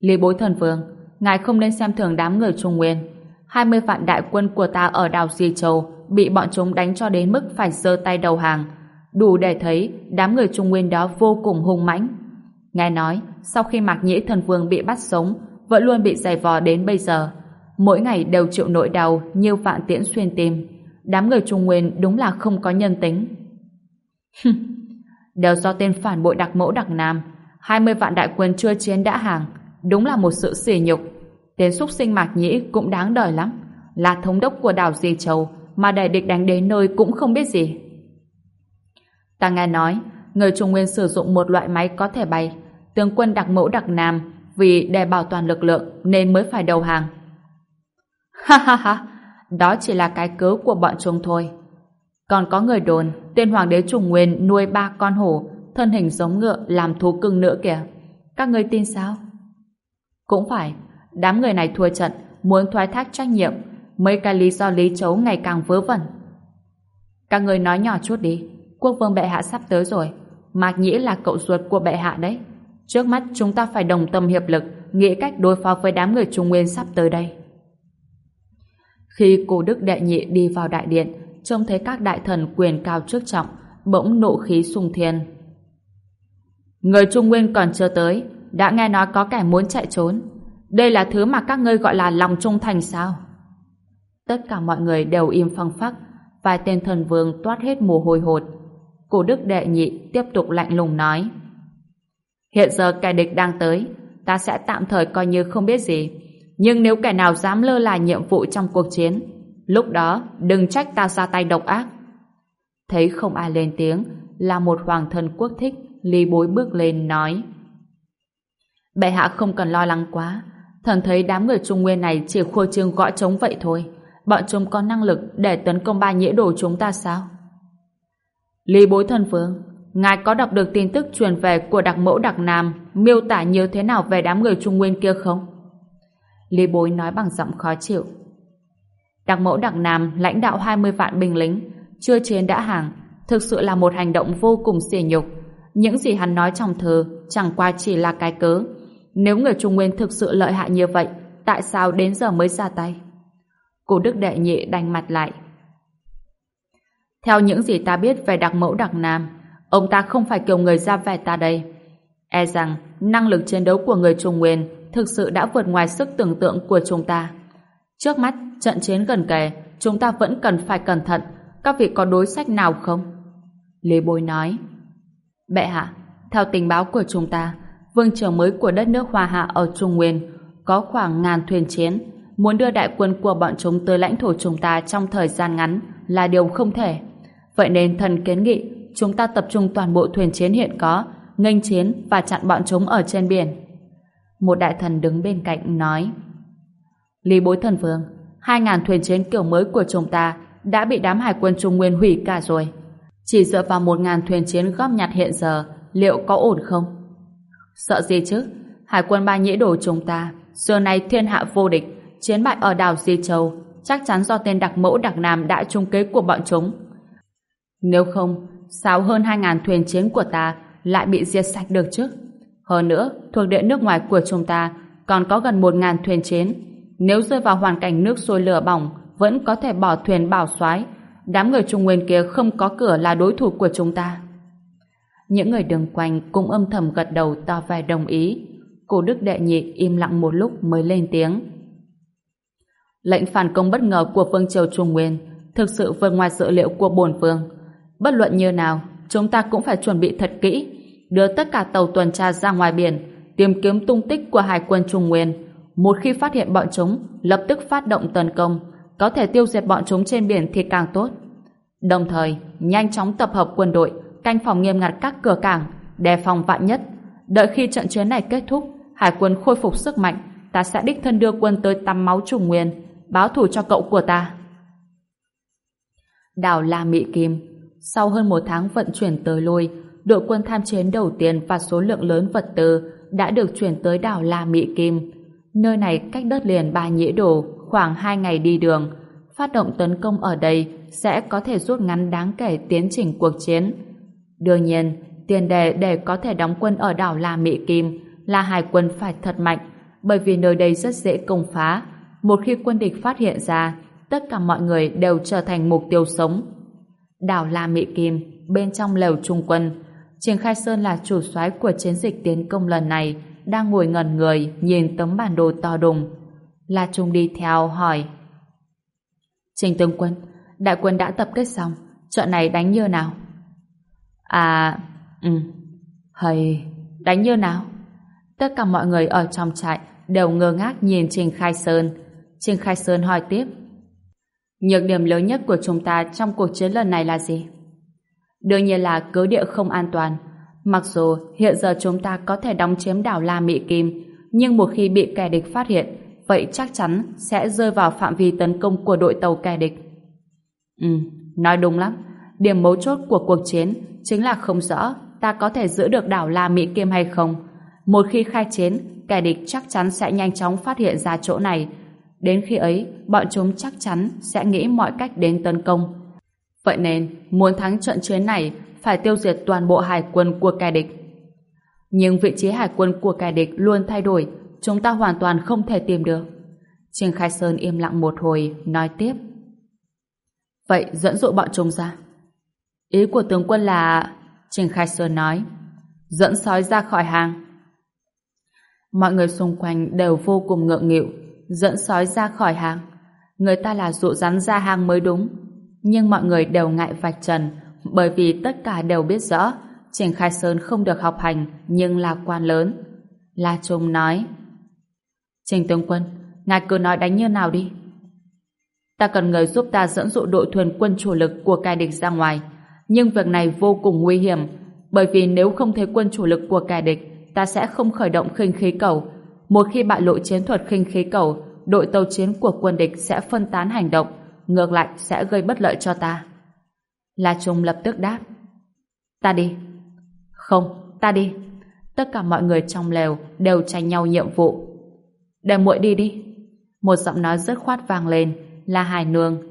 Lý Bối Thần Vương, ngài không nên xem thường đám người Trung Nguyên. 20 vạn đại quân của ta ở đảo Di Châu bị bọn chúng đánh cho đến mức phải giơ tay đầu hàng. Đủ để thấy đám người Trung Nguyên đó vô cùng hung mãnh. Nghe nói, sau khi Mạc Nhĩ Thần Vương bị bắt sống, vẫn luôn bị giày vò đến bây giờ. Mỗi ngày đều chịu nỗi đau như vạn tiễn xuyên tim. Đám người Trung Nguyên đúng là không có nhân tính. đều do tên phản bội đặc mẫu đặc nam. 20 vạn đại quân chưa chiến đã hàng. Đúng là một sự sỉ nhục. Tên xúc sinh Mạc Nhĩ cũng đáng đời lắm. Là thống đốc của đảo Di Châu mà để địch đánh đến nơi cũng không biết gì. Ta nghe nói, người Trung Nguyên sử dụng một loại máy có thể bay. Tướng quân đặc mẫu đặc nam vì để bảo toàn lực lượng nên mới phải đầu hàng. Ha ha ha, đó chỉ là cái cớ của bọn chúng thôi. Còn có người đồn, tên hoàng đế Trung Nguyên nuôi ba con hổ, thân hình giống ngựa làm thú cưng nữa kìa. Các ngươi tin sao? Cũng phải, đám người này thua trận, muốn thoái thác trách nhiệm, mấy cái lý do lý chấu ngày càng vớ vẩn. Các người nói nhỏ chút đi, quốc vương bệ hạ sắp tới rồi, Mạc Nhĩ là cậu ruột của bệ hạ đấy. Trước mắt chúng ta phải đồng tâm hiệp lực, nghĩ cách đối phó với đám người Trung Nguyên sắp tới đây. Khi cổ đức đệ nhị đi vào đại điện, trông thấy các đại thần quyền cao trước trọng, bỗng nộ khí sung thiên. Người Trung Nguyên còn chưa tới, đã nghe nói có kẻ muốn chạy trốn. Đây là thứ mà các ngươi gọi là lòng trung thành sao? Tất cả mọi người đều im phăng phắc, vài tên thần vương toát hết mồ hôi hột. Cổ đức đệ nhị tiếp tục lạnh lùng nói. Hiện giờ kẻ địch đang tới, ta sẽ tạm thời coi như không biết gì. Nhưng nếu kẻ nào dám lơ là nhiệm vụ trong cuộc chiến, lúc đó đừng trách ta ra tay độc ác. Thấy không ai lên tiếng, là một hoàng thân quốc thích, Lý Bối bước lên nói. Bệ hạ không cần lo lắng quá, thần thấy đám người Trung Nguyên này chỉ khua trương gõ trống vậy thôi. Bọn chúng có năng lực để tấn công ba nhĩa đồ chúng ta sao? Lý Bối Thần phương, Ngài có đọc được tin tức truyền về của đặc mẫu đặc Nam miêu tả như thế nào về đám người Trung Nguyên kia không? Lý Bối nói bằng giọng khó chịu. Đặc mẫu đặc Nam lãnh đạo 20 vạn binh lính, chưa chiến đã hàng, thực sự là một hành động vô cùng sỉ nhục. Những gì hắn nói trong thơ chẳng qua chỉ là cái cớ. Nếu người Trung Nguyên thực sự lợi hại như vậy, tại sao đến giờ mới ra tay? Cô Đức Đệ Nhị đành mặt lại. Theo những gì ta biết về đặc mẫu đặc Nam, Ông ta không phải kiểu người ra vẻ ta đây. E rằng năng lực chiến đấu của người Trung Nguyên thực sự đã vượt ngoài sức tưởng tượng của chúng ta. Trước mắt, trận chiến gần kề, chúng ta vẫn cần phải cẩn thận. Các vị có đối sách nào không? Lý Bối nói. Bệ hạ, theo tình báo của chúng ta, vương triều mới của đất nước Hoa Hạ ở Trung Nguyên có khoảng ngàn thuyền chiến. Muốn đưa đại quân của bọn chúng tới lãnh thổ chúng ta trong thời gian ngắn là điều không thể. Vậy nên thần kiến nghị chúng ta tập trung toàn bộ thuyền chiến hiện có, nghênh chiến và chặn bọn chúng ở trên biển. Một đại thần đứng bên cạnh nói Lý bối thần vương, hai ngàn thuyền chiến kiểu mới của chúng ta đã bị đám hải quân Trung Nguyên hủy cả rồi. Chỉ dựa vào một ngàn thuyền chiến góp nhặt hiện giờ, liệu có ổn không? Sợ gì chứ? Hải quân ba nhĩ đồ chúng ta, xưa nay thiên hạ vô địch, chiến bại ở đảo Di Châu, chắc chắn do tên đặc mẫu đặc nam đã trung kế của bọn chúng. Nếu không, sao hơn 2.000 thuyền chiến của ta lại bị diệt sạch được chứ? Hơn nữa, thuộc địa nước ngoài của chúng ta còn có gần 1.000 thuyền chiến. Nếu rơi vào hoàn cảnh nước sôi lửa bỏng, vẫn có thể bỏ thuyền bảo soái đám người Trung Nguyên kia không có cửa là đối thủ của chúng ta. Những người đường quanh cũng âm thầm gật đầu tỏ vẻ đồng ý. Cổ đức đệ nhị im lặng một lúc mới lên tiếng. Lệnh phản công bất ngờ của Vương Triều Trung Nguyên thực sự vượt ngoài dự liệu của bổn vương. Bất luận như nào, chúng ta cũng phải chuẩn bị thật kỹ, đưa tất cả tàu tuần tra ra ngoài biển, tìm kiếm tung tích của hải quân Trung Nguyên. Một khi phát hiện bọn chúng, lập tức phát động tấn công, có thể tiêu diệt bọn chúng trên biển thì càng tốt. Đồng thời, nhanh chóng tập hợp quân đội, canh phòng nghiêm ngặt các cửa cảng, đề phòng vạn nhất. Đợi khi trận chiến này kết thúc, hải quân khôi phục sức mạnh, ta sẽ đích thân đưa quân tới tắm máu trung nguyên, báo thù cho cậu của ta. Đảo La Mỹ Kim Sau hơn một tháng vận chuyển tới lôi đội quân tham chiến đầu tiên và số lượng lớn vật tư đã được chuyển tới đảo La Mỹ Kim. Nơi này cách đất liền Ba Nhĩ Đồ khoảng 2 ngày đi đường. Phát động tấn công ở đây sẽ có thể rút ngắn đáng kể tiến trình cuộc chiến. Đương nhiên, tiền đề để có thể đóng quân ở đảo La Mỹ Kim là hải quân phải thật mạnh, bởi vì nơi đây rất dễ công phá. Một khi quân địch phát hiện ra, tất cả mọi người đều trở thành mục tiêu sống. Đảo La Mị Kim, bên trong lều trung quân, Trình Khai Sơn là chủ soái của chiến dịch tiến công lần này, đang ngồi ngẩn người nhìn tấm bản đồ to đùng. La Trung đi theo hỏi. Trình tướng quân, đại quân đã tập kết xong, trận này đánh như nào? À, ừ, hay, đánh như nào? Tất cả mọi người ở trong trại đều ngơ ngác nhìn Trình Khai Sơn. Trình Khai Sơn hỏi tiếp. Nhược điểm lớn nhất của chúng ta trong cuộc chiến lần này là gì? Đương nhiên là cứ địa không an toàn. Mặc dù hiện giờ chúng ta có thể đóng chiếm đảo La Mỹ Kim, nhưng một khi bị kẻ địch phát hiện, vậy chắc chắn sẽ rơi vào phạm vi tấn công của đội tàu kẻ địch. Ừ, nói đúng lắm. Điểm mấu chốt của cuộc chiến chính là không rõ ta có thể giữ được đảo La Mỹ Kim hay không. Một khi khai chiến, kẻ địch chắc chắn sẽ nhanh chóng phát hiện ra chỗ này. Đến khi ấy, bọn chúng chắc chắn sẽ nghĩ mọi cách đến tấn công. Vậy nên, muốn thắng trận chiến này, phải tiêu diệt toàn bộ hải quân của kẻ địch. Nhưng vị trí hải quân của kẻ địch luôn thay đổi, chúng ta hoàn toàn không thể tìm được. Trình Khai Sơn im lặng một hồi, nói tiếp. Vậy dẫn dụ bọn chúng ra. Ý của tướng quân là... Trình Khai Sơn nói. Dẫn sói ra khỏi hàng. Mọi người xung quanh đều vô cùng ngượng nghịu. Dẫn sói ra khỏi hàng. Người ta là dụ rắn ra hàng mới đúng. Nhưng mọi người đều ngại vạch trần bởi vì tất cả đều biết rõ Trình Khai Sơn không được học hành nhưng là quan lớn. La Trung nói Trình tướng quân, ngài cứ nói đánh như nào đi. Ta cần người giúp ta dẫn dụ đội thuyền quân chủ lực của kẻ địch ra ngoài. Nhưng việc này vô cùng nguy hiểm, bởi vì nếu không thấy quân chủ lực của kẻ địch, ta sẽ không khởi động khinh khí cầu. Một khi bại lộ chiến thuật khinh khí cầu, đội tàu chiến của quân địch sẽ phân tán hành động, ngược lại sẽ gây bất lợi cho ta. La Trung lập tức đáp. Ta đi. Không, ta đi. Tất cả mọi người trong lều đều tranh nhau nhiệm vụ. Để muội đi đi. Một giọng nói rất khoát vang lên là Hải Nương.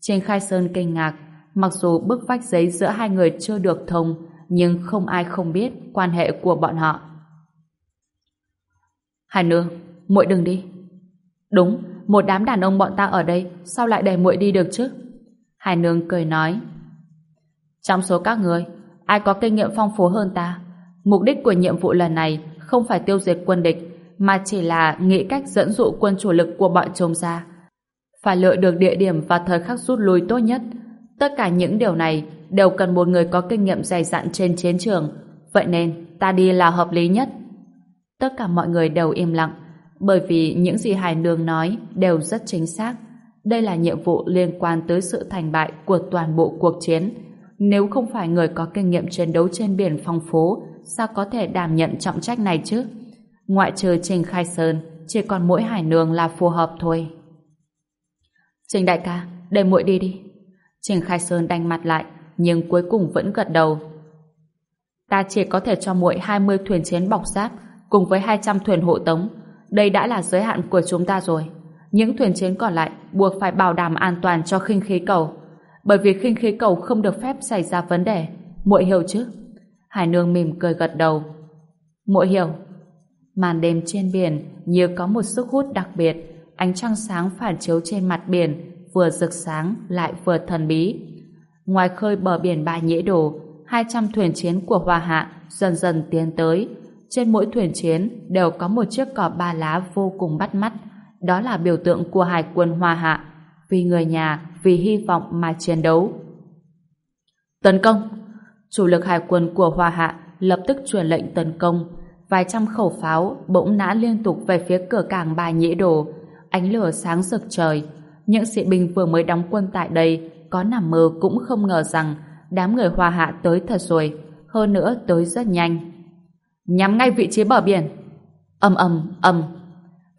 Trên khai sơn kinh ngạc, mặc dù bức vách giấy giữa hai người chưa được thông, nhưng không ai không biết quan hệ của bọn họ. Hải Nương, muội đừng đi. Đúng, một đám đàn ông bọn ta ở đây, sao lại để muội đi được chứ? Hải Nương cười nói. Trong số các người, ai có kinh nghiệm phong phú hơn ta? Mục đích của nhiệm vụ lần này không phải tiêu diệt quân địch, mà chỉ là nghĩ cách dẫn dụ quân chủ lực của bọn chúng ra. Phải lựa được địa điểm và thời khắc rút lui tốt nhất. Tất cả những điều này đều cần một người có kinh nghiệm dày dặn trên chiến trường. Vậy nên, ta đi là hợp lý nhất. Tất cả mọi người đều im lặng, bởi vì những gì Hải Nương nói đều rất chính xác. Đây là nhiệm vụ liên quan tới sự thành bại của toàn bộ cuộc chiến. Nếu không phải người có kinh nghiệm chiến đấu trên biển phong phú, sao có thể đảm nhận trọng trách này chứ? Ngoại trừ Trình Khai Sơn, chỉ còn mỗi Hải Nương là phù hợp thôi. Trình đại ca, để muội đi đi. Trình Khai Sơn đanh mặt lại, nhưng cuối cùng vẫn gật đầu. Ta chỉ có thể cho muội 20 thuyền chiến bọc giáp cùng với 200 thuyền hộ tống. Đây đã là giới hạn của chúng ta rồi. Những thuyền chiến còn lại buộc phải bảo đảm an toàn cho khinh khí cầu. Bởi vì khinh khí cầu không được phép xảy ra vấn đề. Muội hiểu chứ? Hải Nương mỉm cười gật đầu. Muội hiểu. Màn đêm trên biển như có một sức hút đặc biệt. Ánh trăng sáng phản chiếu trên mặt biển, vừa rực sáng lại vừa thần bí. Ngoài khơi bờ biển Ba Nhễ Đồ, 200 thuyền chiến của hòa Hạ dần dần tiến tới. Trên mỗi thuyền chiến đều có một chiếc cỏ ba lá vô cùng bắt mắt. Đó là biểu tượng của Hải quân Hoa Hạ. Vì người nhà, vì hy vọng mà chiến đấu. Tấn công! Chủ lực hải quân của Hoa Hạ lập tức truyền lệnh tấn công. Vài trăm khẩu pháo bỗng nã liên tục về phía cửa cảng bà Nhĩ Đồ. Ánh lửa sáng rực trời. những sĩ binh vừa mới đóng quân tại đây có nằm mơ cũng không ngờ rằng đám người Hoa Hạ tới thật rồi, hơn nữa tới rất nhanh. Nhắm ngay vị trí bờ biển. Âm ầm ầm.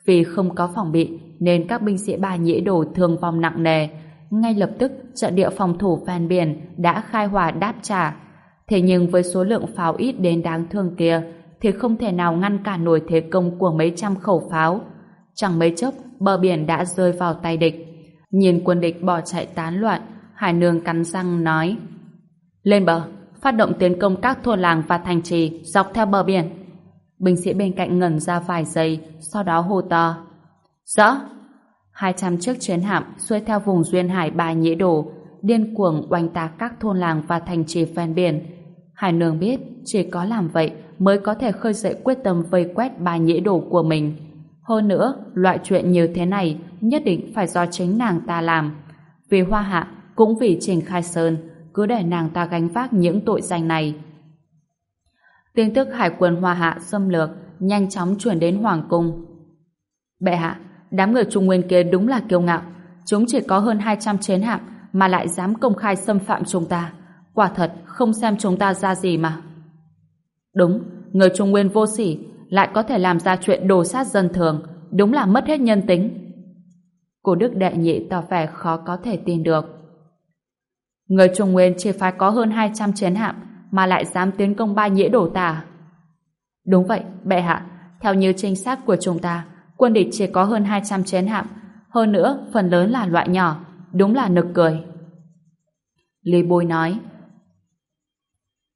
Vì không có phòng bị nên các binh sĩ ba nhĩ đồ thương vong nặng nề. Ngay lập tức trận địa phòng thủ ven biển đã khai hỏa đáp trả. Thế nhưng với số lượng pháo ít đến đáng thương kia thì không thể nào ngăn cản nổi thế công của mấy trăm khẩu pháo. Chẳng mấy chốc bờ biển đã rơi vào tay địch. Nhìn quân địch bỏ chạy tán loạn, Hải Nương cắn răng nói Lên bờ, phát động tiến công các thôn làng và thành trì dọc theo bờ biển. Binh sĩ bên cạnh ngẩn ra vài giây, sau đó hô to. Rõ! 200 chiếc chiến hạm xuôi theo vùng duyên hải ba nhĩ đổ, điên cuồng oanh tạc các thôn làng và thành trì ven biển. Hải Nương biết chỉ có làm vậy mới có thể khơi dậy quyết tâm vây quét ba nhĩ đổ của mình. Hơn nữa, loại chuyện như thế này nhất định phải do chính nàng ta làm. Vì Hoa Hạ, cũng vì Trình Khai Sơn, cứ để nàng ta gánh vác những tội danh này. Tin tức hải quân Hoa Hạ xâm lược nhanh chóng chuyển đến Hoàng Cung. Bệ hạ, đám người Trung Nguyên kia đúng là kiêu ngạo. Chúng chỉ có hơn 200 chiến hạm mà lại dám công khai xâm phạm chúng ta. Quả thật, không xem chúng ta ra gì mà. Đúng, người Trung Nguyên vô sỉ lại có thể làm ra chuyện đồ sát dân thường, đúng là mất hết nhân tính. Cô Đức Đệ Nhị tỏ vẻ khó có thể tin được. Người Trung Nguyên chỉ phải có hơn 200 chiến hạm mà lại dám tiến công ba nhĩ đổ tà. Đúng vậy, bệ hạ, theo như trinh sát của chúng ta, quân địch chỉ có hơn 200 chiến hạm, hơn nữa phần lớn là loại nhỏ, đúng là nực cười. Lý Bôi nói,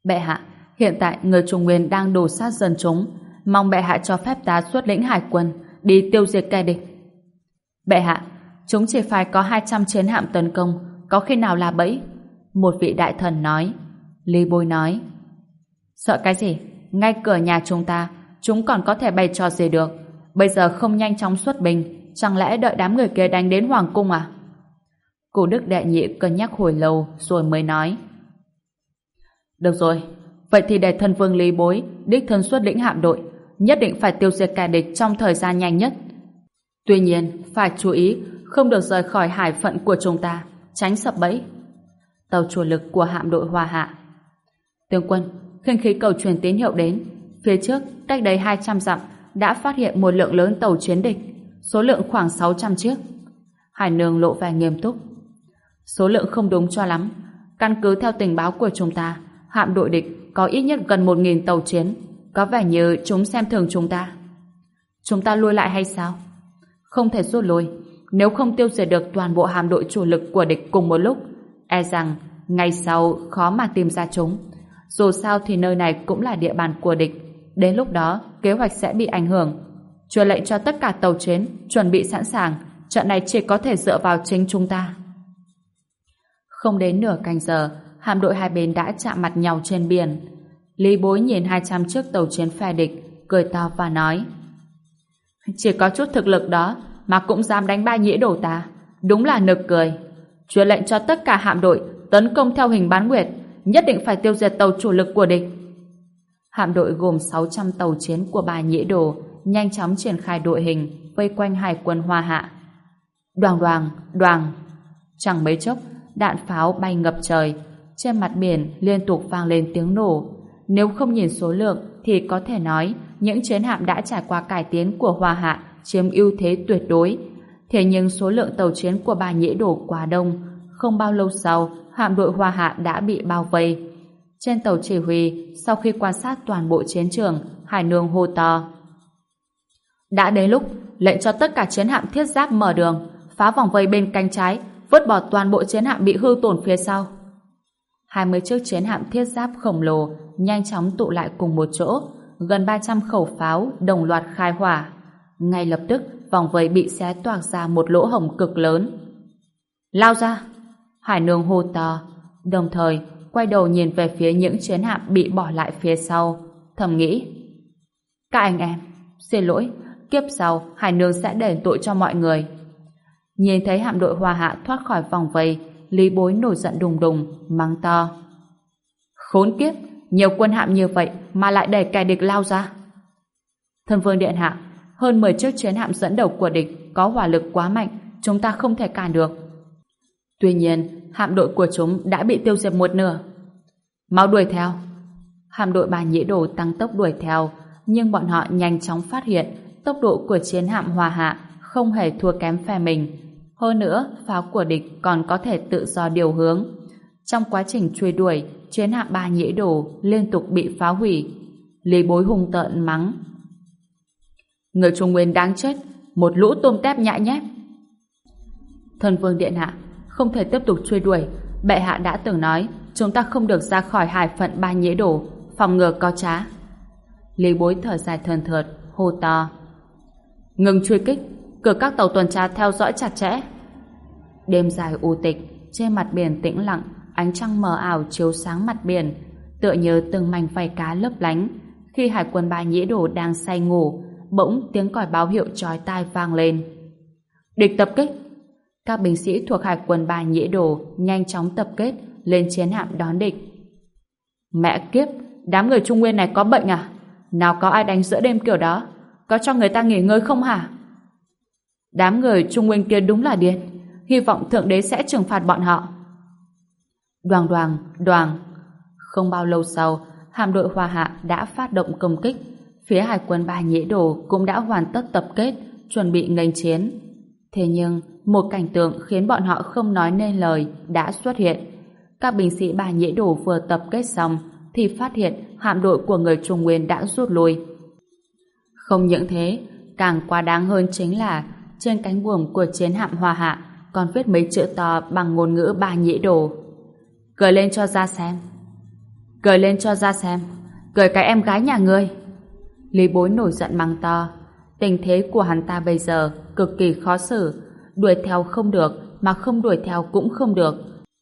Bệ hạ, hiện tại người Trung Nguyên đang đổ sát dân chúng, mong bệ hạ cho phép ta xuất lĩnh hải quân đi tiêu diệt kẻ địch. Bệ hạ, chúng chỉ phải có 200 chiến hạm tấn công, có khi nào là bẫy? Một vị đại thần nói. Lý Bôi nói. Sợ cái gì? Ngay cửa nhà chúng ta, chúng còn có thể bày trò gì được. Bây giờ không nhanh chóng xuất binh, chẳng lẽ đợi đám người kia đánh đến Hoàng Cung à? Cụ Đức Đệ Nhị cân nhắc hồi lâu rồi mới nói. Được rồi, vậy thì để thân vương Lý Bối đích thân xuất lĩnh hạm đội, nhất định phải tiêu diệt kẻ địch trong thời gian nhanh nhất. Tuy nhiên, phải chú ý không được rời khỏi hải phận của chúng ta, tránh sập bẫy. Tàu chủ lực của hạm đội Hoa Hạ. Tướng quân, khinh khí cầu truyền tín hiệu đến. Phía trước, cách đây 200 dặm, đã phát hiện một lượng lớn tàu chiến địch, số lượng khoảng 600 chiếc. Hải Nương lộ vẻ nghiêm túc. Số lượng không đúng cho lắm. Căn cứ theo tình báo của chúng ta, hạm đội địch có ít nhất gần 1.000 tàu chiến. Có vẻ như chúng xem thường chúng ta. Chúng ta lui lại hay sao? Không thể rút lui. Nếu không tiêu diệt được toàn bộ hạm đội chủ lực của địch cùng một lúc, e rằng ngày sau khó mà tìm ra chúng. Dù sao thì nơi này cũng là địa bàn của địch. Đến lúc đó, kế hoạch sẽ bị ảnh hưởng. Truyền lệnh cho tất cả tàu chiến chuẩn bị sẵn sàng. Trận này chỉ có thể dựa vào chính chúng ta. Không đến nửa canh giờ, hạm đội hai bên đã chạm mặt nhau trên biển. Lý bối nhìn 200 chiếc tàu chiến phe địch, cười to và nói Chỉ có chút thực lực đó mà cũng dám đánh ba nhĩ đổ ta. Đúng là nực cười. Truyền lệnh cho tất cả hạm đội tấn công theo hình bán nguyệt, nhất định phải tiêu diệt tàu chủ lực của địch. Hạm đội gồm 600 tàu chiến của bà Nhĩ Đồ nhanh chóng triển khai đội hình vây quanh hải quân Hoa Hạ. Đoàn đoàn, đoàn. Chẳng mấy chốc, đạn pháo bay ngập trời. Trên mặt biển liên tục vang lên tiếng nổ. Nếu không nhìn số lượng thì có thể nói những chiến hạm đã trải qua cải tiến của Hoa Hạ chiếm ưu thế tuyệt đối. Thế nhưng số lượng tàu chiến của bà Nhĩ Đổ quá đông. Không bao lâu sau, hạm đội Hoa Hạ đã bị bao vây. Trên tàu chỉ huy, sau khi quan sát toàn bộ chiến trường, Hải Nương hô to. Đã đến lúc, lệnh cho tất cả chiến hạm thiết giáp mở đường, phá vòng vây bên cánh trái, vứt bỏ toàn bộ chiến hạm bị hư tổn phía sau. 20 chiếc chiến hạm thiết giáp khổng lồ nhanh chóng tụ lại cùng một chỗ, gần 300 khẩu pháo đồng loạt khai hỏa. Ngay lập tức, vòng vây bị xé toạc ra một lỗ hổng cực lớn. Lao ra! Hải nương hô to, đồng thời quay đầu nhìn về phía những chiến hạm bị bỏ lại phía sau, thầm nghĩ. Các anh em, xin lỗi, kiếp sau Hải nương sẽ đền tội cho mọi người. Nhìn thấy hạm đội hòa hạ thoát khỏi vòng vây, Lý Bối nổi giận đùng đùng, mắng to. Khốn kiếp, nhiều quân hạm như vậy mà lại để kẻ địch lao ra. Thân vương điện hạ, hơn 10 chiếc chiến hạm dẫn đầu của địch có hỏa lực quá mạnh, chúng ta không thể cản được. Tuy nhiên, hạm đội của chúng đã bị tiêu diệt một nửa. Mau đuổi theo. Hạm đội bà nhĩ đồ tăng tốc đuổi theo, nhưng bọn họ nhanh chóng phát hiện tốc độ của chiến hạm hòa hạ không hề thua kém phe mình. Hơn nữa, pháo của địch còn có thể tự do điều hướng. Trong quá trình truy đuổi, chiến hạm ba nhĩ đồ liên tục bị phá hủy. Lý bối hung tợn mắng. Người Trung Nguyên đáng chết, một lũ tôm tép nhãi nhép. Thần vương điện hạ, không thể tiếp tục truy đuổi. Bệ hạ đã từng nói, chúng ta không được ra khỏi hải phận ba nhĩ đồ, phòng ngừa có trá. Lý bối thở dài thần thượt, hô to. Ngừng truy kích, cử các tàu tuần tra theo dõi chặt chẽ. Đêm dài u tịch, trên mặt biển tĩnh lặng, ánh trăng mờ ảo chiếu sáng mặt biển, tựa như từng mảnh vảy cá lấp lánh. Khi hải quân ba nhĩ đồ đang say ngủ, bỗng tiếng còi báo hiệu chói tai vang lên. Địch tập kích! Các binh sĩ thuộc hải quân ba nhĩ đồ nhanh chóng tập kết lên chiến hạm đón địch. Mẹ kiếp! Đám người Trung Nguyên này có bệnh à? Nào có ai đánh giữa đêm kiểu đó? Có cho người ta nghỉ ngơi không hả? Đám người Trung Nguyên kia đúng là điên. Hy vọng Thượng Đế sẽ trừng phạt bọn họ. Đoàn đoàn, đoàn. Không bao lâu sau, hạm đội Hoa Hạ đã phát động công kích. Phía hải quân Ba Nhĩ Đồ cũng đã hoàn tất tập kết, chuẩn bị nghênh chiến. Thế nhưng, một cảnh tượng khiến bọn họ không nói nên lời đã xuất hiện. Các binh sĩ Ba Nhĩ Đồ vừa tập kết xong, thì phát hiện hạm đội của người Trung Nguyên đã rút lui. Không những thế, càng quá đáng hơn chính là trên cánh buồm của chiến hạm hòa Hạ còn viết mấy chữ to bằng ngôn ngữ ba nhĩ đồ. Cười lên cho ra xem. Cười lên cho ra xem. Cười cái em gái nhà ngươi. Lý bối nổi giận mắng to. Tình thế của hắn ta bây giờ cực kỳ khó xử. Đuổi theo không được, mà không đuổi theo cũng không được.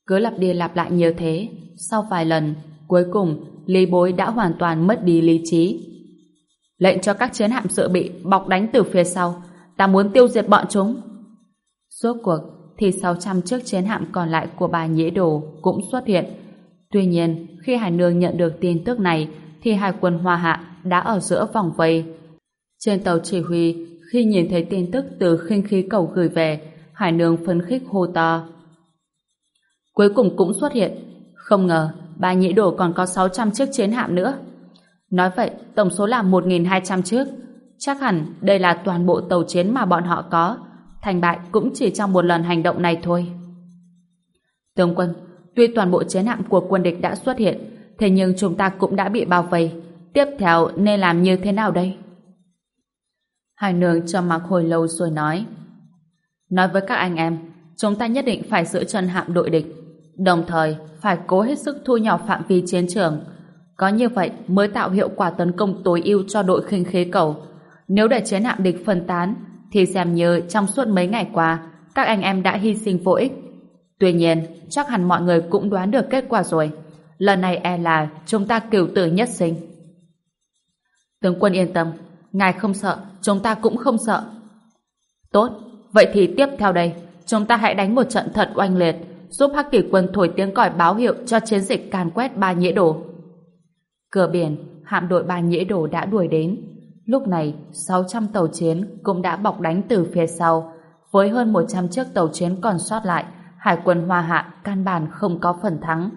Cứ lặp đi lặp lại nhiều thế. Sau vài lần, cuối cùng, Lý bối đã hoàn toàn mất đi lý trí. Lệnh cho các chiến hạm dự bị bọc đánh từ phía sau. Ta muốn tiêu diệt bọn chúng. Rốt cuộc, thì 600 chiếc chiến hạm còn lại của bà Nhĩ Đồ cũng xuất hiện. Tuy nhiên, khi Hải Nương nhận được tin tức này, thì Hải quân Hoa Hạ đã ở giữa vòng vây. Trên tàu chỉ huy, khi nhìn thấy tin tức từ khinh khí cầu gửi về, Hải Nương phấn khích hô to. Cuối cùng cũng xuất hiện. Không ngờ, ba Nhĩ Đồ còn có 600 chiếc chiến hạm nữa. Nói vậy, tổng số là 1.200 chiếc. Chắc hẳn đây là toàn bộ tàu chiến mà bọn họ có, thành bại cũng chỉ trong một lần hành động này thôi. Tướng quân, tuy toàn bộ chiến hạm của quân địch đã xuất hiện, thế nhưng chúng ta cũng đã bị bao vây. Tiếp theo nên làm như thế nào đây? Hải nương cho mặc hồi lâu rồi nói. Nói với các anh em, chúng ta nhất định phải giữ chân hạm đội địch, đồng thời phải cố hết sức thu nhỏ phạm vi chiến trường. Có như vậy mới tạo hiệu quả tấn công tối ưu cho đội khinh khí cầu. Nếu để chiến hạm địch phân tán, thì xem như trong suốt mấy ngày qua các anh em đã hy sinh vô ích. Tuy nhiên, chắc hẳn mọi người cũng đoán được kết quả rồi. Lần này e là chúng ta cửu tử nhất sinh. Tướng quân yên tâm, ngài không sợ, chúng ta cũng không sợ. Tốt, vậy thì tiếp theo đây, chúng ta hãy đánh một trận thật oanh liệt, giúp Hắc Kỷ quân thổi tiếng còi báo hiệu cho chiến dịch càn quét ba nhĩa đồ. Cửa biển, hạm đội ba nhĩa đồ đã đuổi đến. Lúc này, 600 tàu chiến cũng đã bọc đánh từ phía sau. Với hơn 100 chiếc tàu chiến còn sót lại, Hải quân Hoa Hạ căn bản không có phần thắng.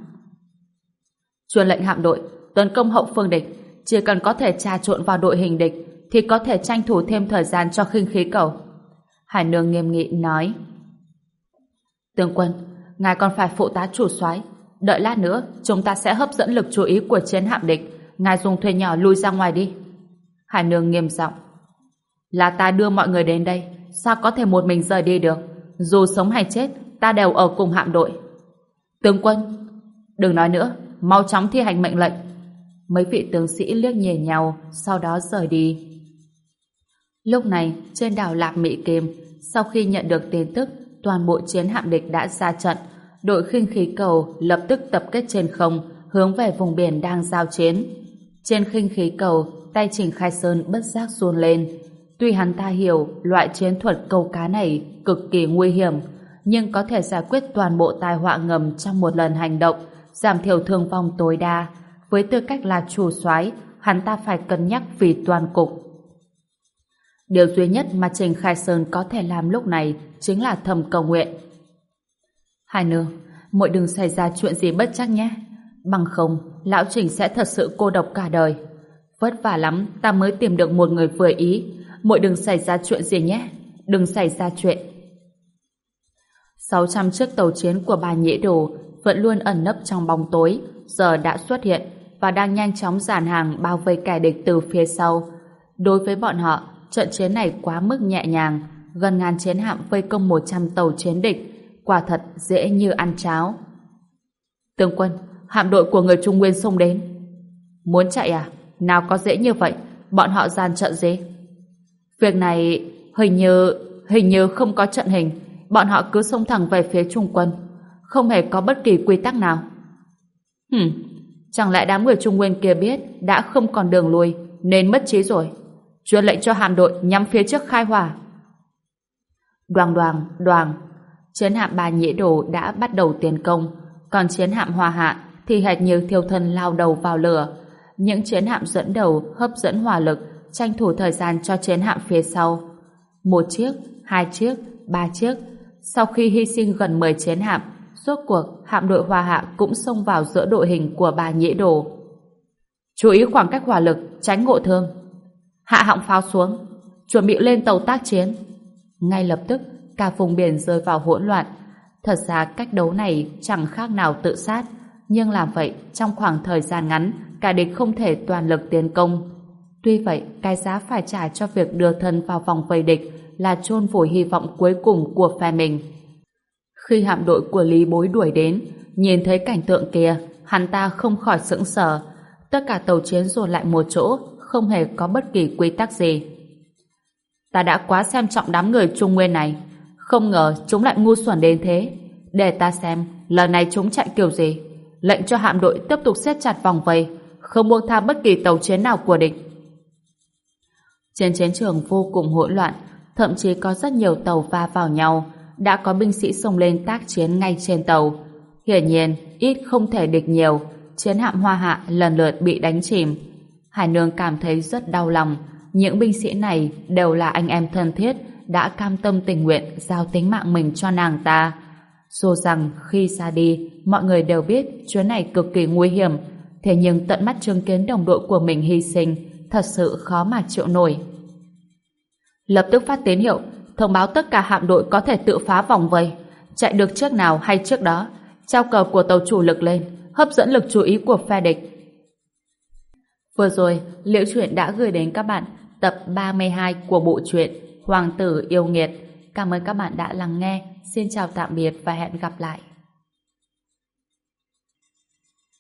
Truyền lệnh hạm đội, tấn công hậu phương địch, chỉ cần có thể trà trộn vào đội hình địch, thì có thể tranh thủ thêm thời gian cho khinh khí cầu. Hải Nương nghiêm nghị nói. Tướng quân, ngài còn phải phụ tá chủ soái Đợi lát nữa, chúng ta sẽ hấp dẫn lực chú ý của chiến hạm địch. Ngài dùng thuyền nhỏ lui ra ngoài đi. Hải Nương nghiêm giọng Là ta đưa mọi người đến đây Sao có thể một mình rời đi được Dù sống hay chết Ta đều ở cùng hạm đội Tướng quân Đừng nói nữa Mau chóng thi hành mệnh lệnh Mấy vị tướng sĩ liếc nhìn nhau Sau đó rời đi Lúc này trên đảo Lạp Mỹ Kim Sau khi nhận được tin tức Toàn bộ chiến hạm địch đã ra trận Đội khinh khí cầu lập tức tập kết trên không Hướng về vùng biển đang giao chiến Trên khinh khí cầu tay Trình Khai Sơn bất giác run lên. Tuy hắn ta hiểu loại chiến thuật câu cá này cực kỳ nguy hiểm, nhưng có thể giải quyết toàn bộ tai họa ngầm trong một lần hành động, giảm thiểu thương vong tối đa. Với tư cách là chủ soái, hắn ta phải cân nhắc vì toàn cục. Điều duy nhất mà Trình Khai Sơn có thể làm lúc này chính là thầm cầu nguyện. Hai nương, muội đừng xảy ra chuyện gì bất chắc nhé. Bằng không, lão Trình sẽ thật sự cô độc cả đời. Vất vả lắm, ta mới tìm được một người vừa ý. Muội đừng xảy ra chuyện gì nhé. Đừng xảy ra chuyện. 600 chiếc tàu chiến của bà Nhĩ Đồ vẫn luôn ẩn nấp trong bóng tối, giờ đã xuất hiện và đang nhanh chóng dàn hàng bao vây kẻ địch từ phía sau. Đối với bọn họ, trận chiến này quá mức nhẹ nhàng, gần ngàn chiến hạm vây công 100 tàu chiến địch, quả thật dễ như ăn cháo. Tướng quân, hạm đội của người Trung Nguyên xông đến. Muốn chạy à? Nào có dễ như vậy, bọn họ gian trận dễ Việc này hình như hình như không có trận hình, bọn họ cứ xông thẳng về phía Trung quân, không hề có bất kỳ quy tắc nào. Hừm, chẳng lẽ đám người Trung Nguyên kia biết đã không còn đường lui nên mất trí rồi? Truyền lệnh cho hạm đội nhắm phía trước khai hỏa. Đoàn đoàn, đoàn, chiến hạm bà nhĩ đồ đã bắt đầu tiến công, còn chiến hạm hòa hạ thì hệt như thiêu thân lao đầu vào lửa. Những chiến hạm dẫn đầu hấp dẫn hỏa lực, tranh thủ thời gian cho chiến hạm phía sau. Một chiếc, hai chiếc, ba chiếc. Sau khi hy sinh gần 10 chiến hạm, rốt cuộc hạm đội hòa hạ cũng xông vào giữa đội hình của bà nhĩ đồ. Chú ý khoảng cách hỏa lực, tránh ngộ thương. Hạ họng pháo xuống, chuẩn bị lên tàu tác chiến. Ngay lập tức, cả vùng biển rơi vào hỗn loạn. Thật ra cách đấu này chẳng khác nào tự sát, nhưng làm vậy trong khoảng thời gian ngắn, cả địch không thể toàn lực tiến công. Tuy vậy, cái giá phải trả cho việc đưa thân vào vòng vây địch là chôn vùi hy vọng cuối cùng của phe mình. Khi hạm đội của Lý Bối đuổi đến, nhìn thấy cảnh tượng kia, hắn ta không khỏi sững sờ. Tất cả tàu chiến dồn lại một chỗ, không hề có bất kỳ quy tắc gì. Ta đã quá xem trọng đám người Trung Nguyên này, không ngờ chúng lại ngu xuẩn đến thế. Để ta xem, lần này chúng chạy kiểu gì. Lệnh cho hạm đội tiếp tục siết chặt vòng vây, không buông tha bất kỳ tàu chiến nào của địch. Trên chiến trường vô cùng hỗn loạn, thậm chí có rất nhiều tàu va vào nhau, đã có binh sĩ xông lên tác chiến ngay trên tàu. Hiển nhiên, ít không thể địch nhiều, chiến hạm hoa hạ lần lượt bị đánh chìm. Hải Nương cảm thấy rất đau lòng, những binh sĩ này đều là anh em thân thiết, đã cam tâm tình nguyện giao tính mạng mình cho nàng ta. Dù rằng khi ra đi, mọi người đều biết chuyến này cực kỳ nguy hiểm, thế nhưng tận mắt chứng kiến đồng đội của mình hy sinh, thật sự khó mà chịu nổi. Lập tức phát tín hiệu, thông báo tất cả hạm đội có thể tự phá vòng vây, chạy được trước nào hay trước đó, trao cờ của tàu chủ lực lên, hấp dẫn lực chú ý của phe địch. Vừa rồi, Liễu Chuyện đã gửi đến các bạn tập 32 của bộ truyện Hoàng tử yêu nghiệt. Cảm ơn các bạn đã lắng nghe. Xin chào tạm biệt và hẹn gặp lại.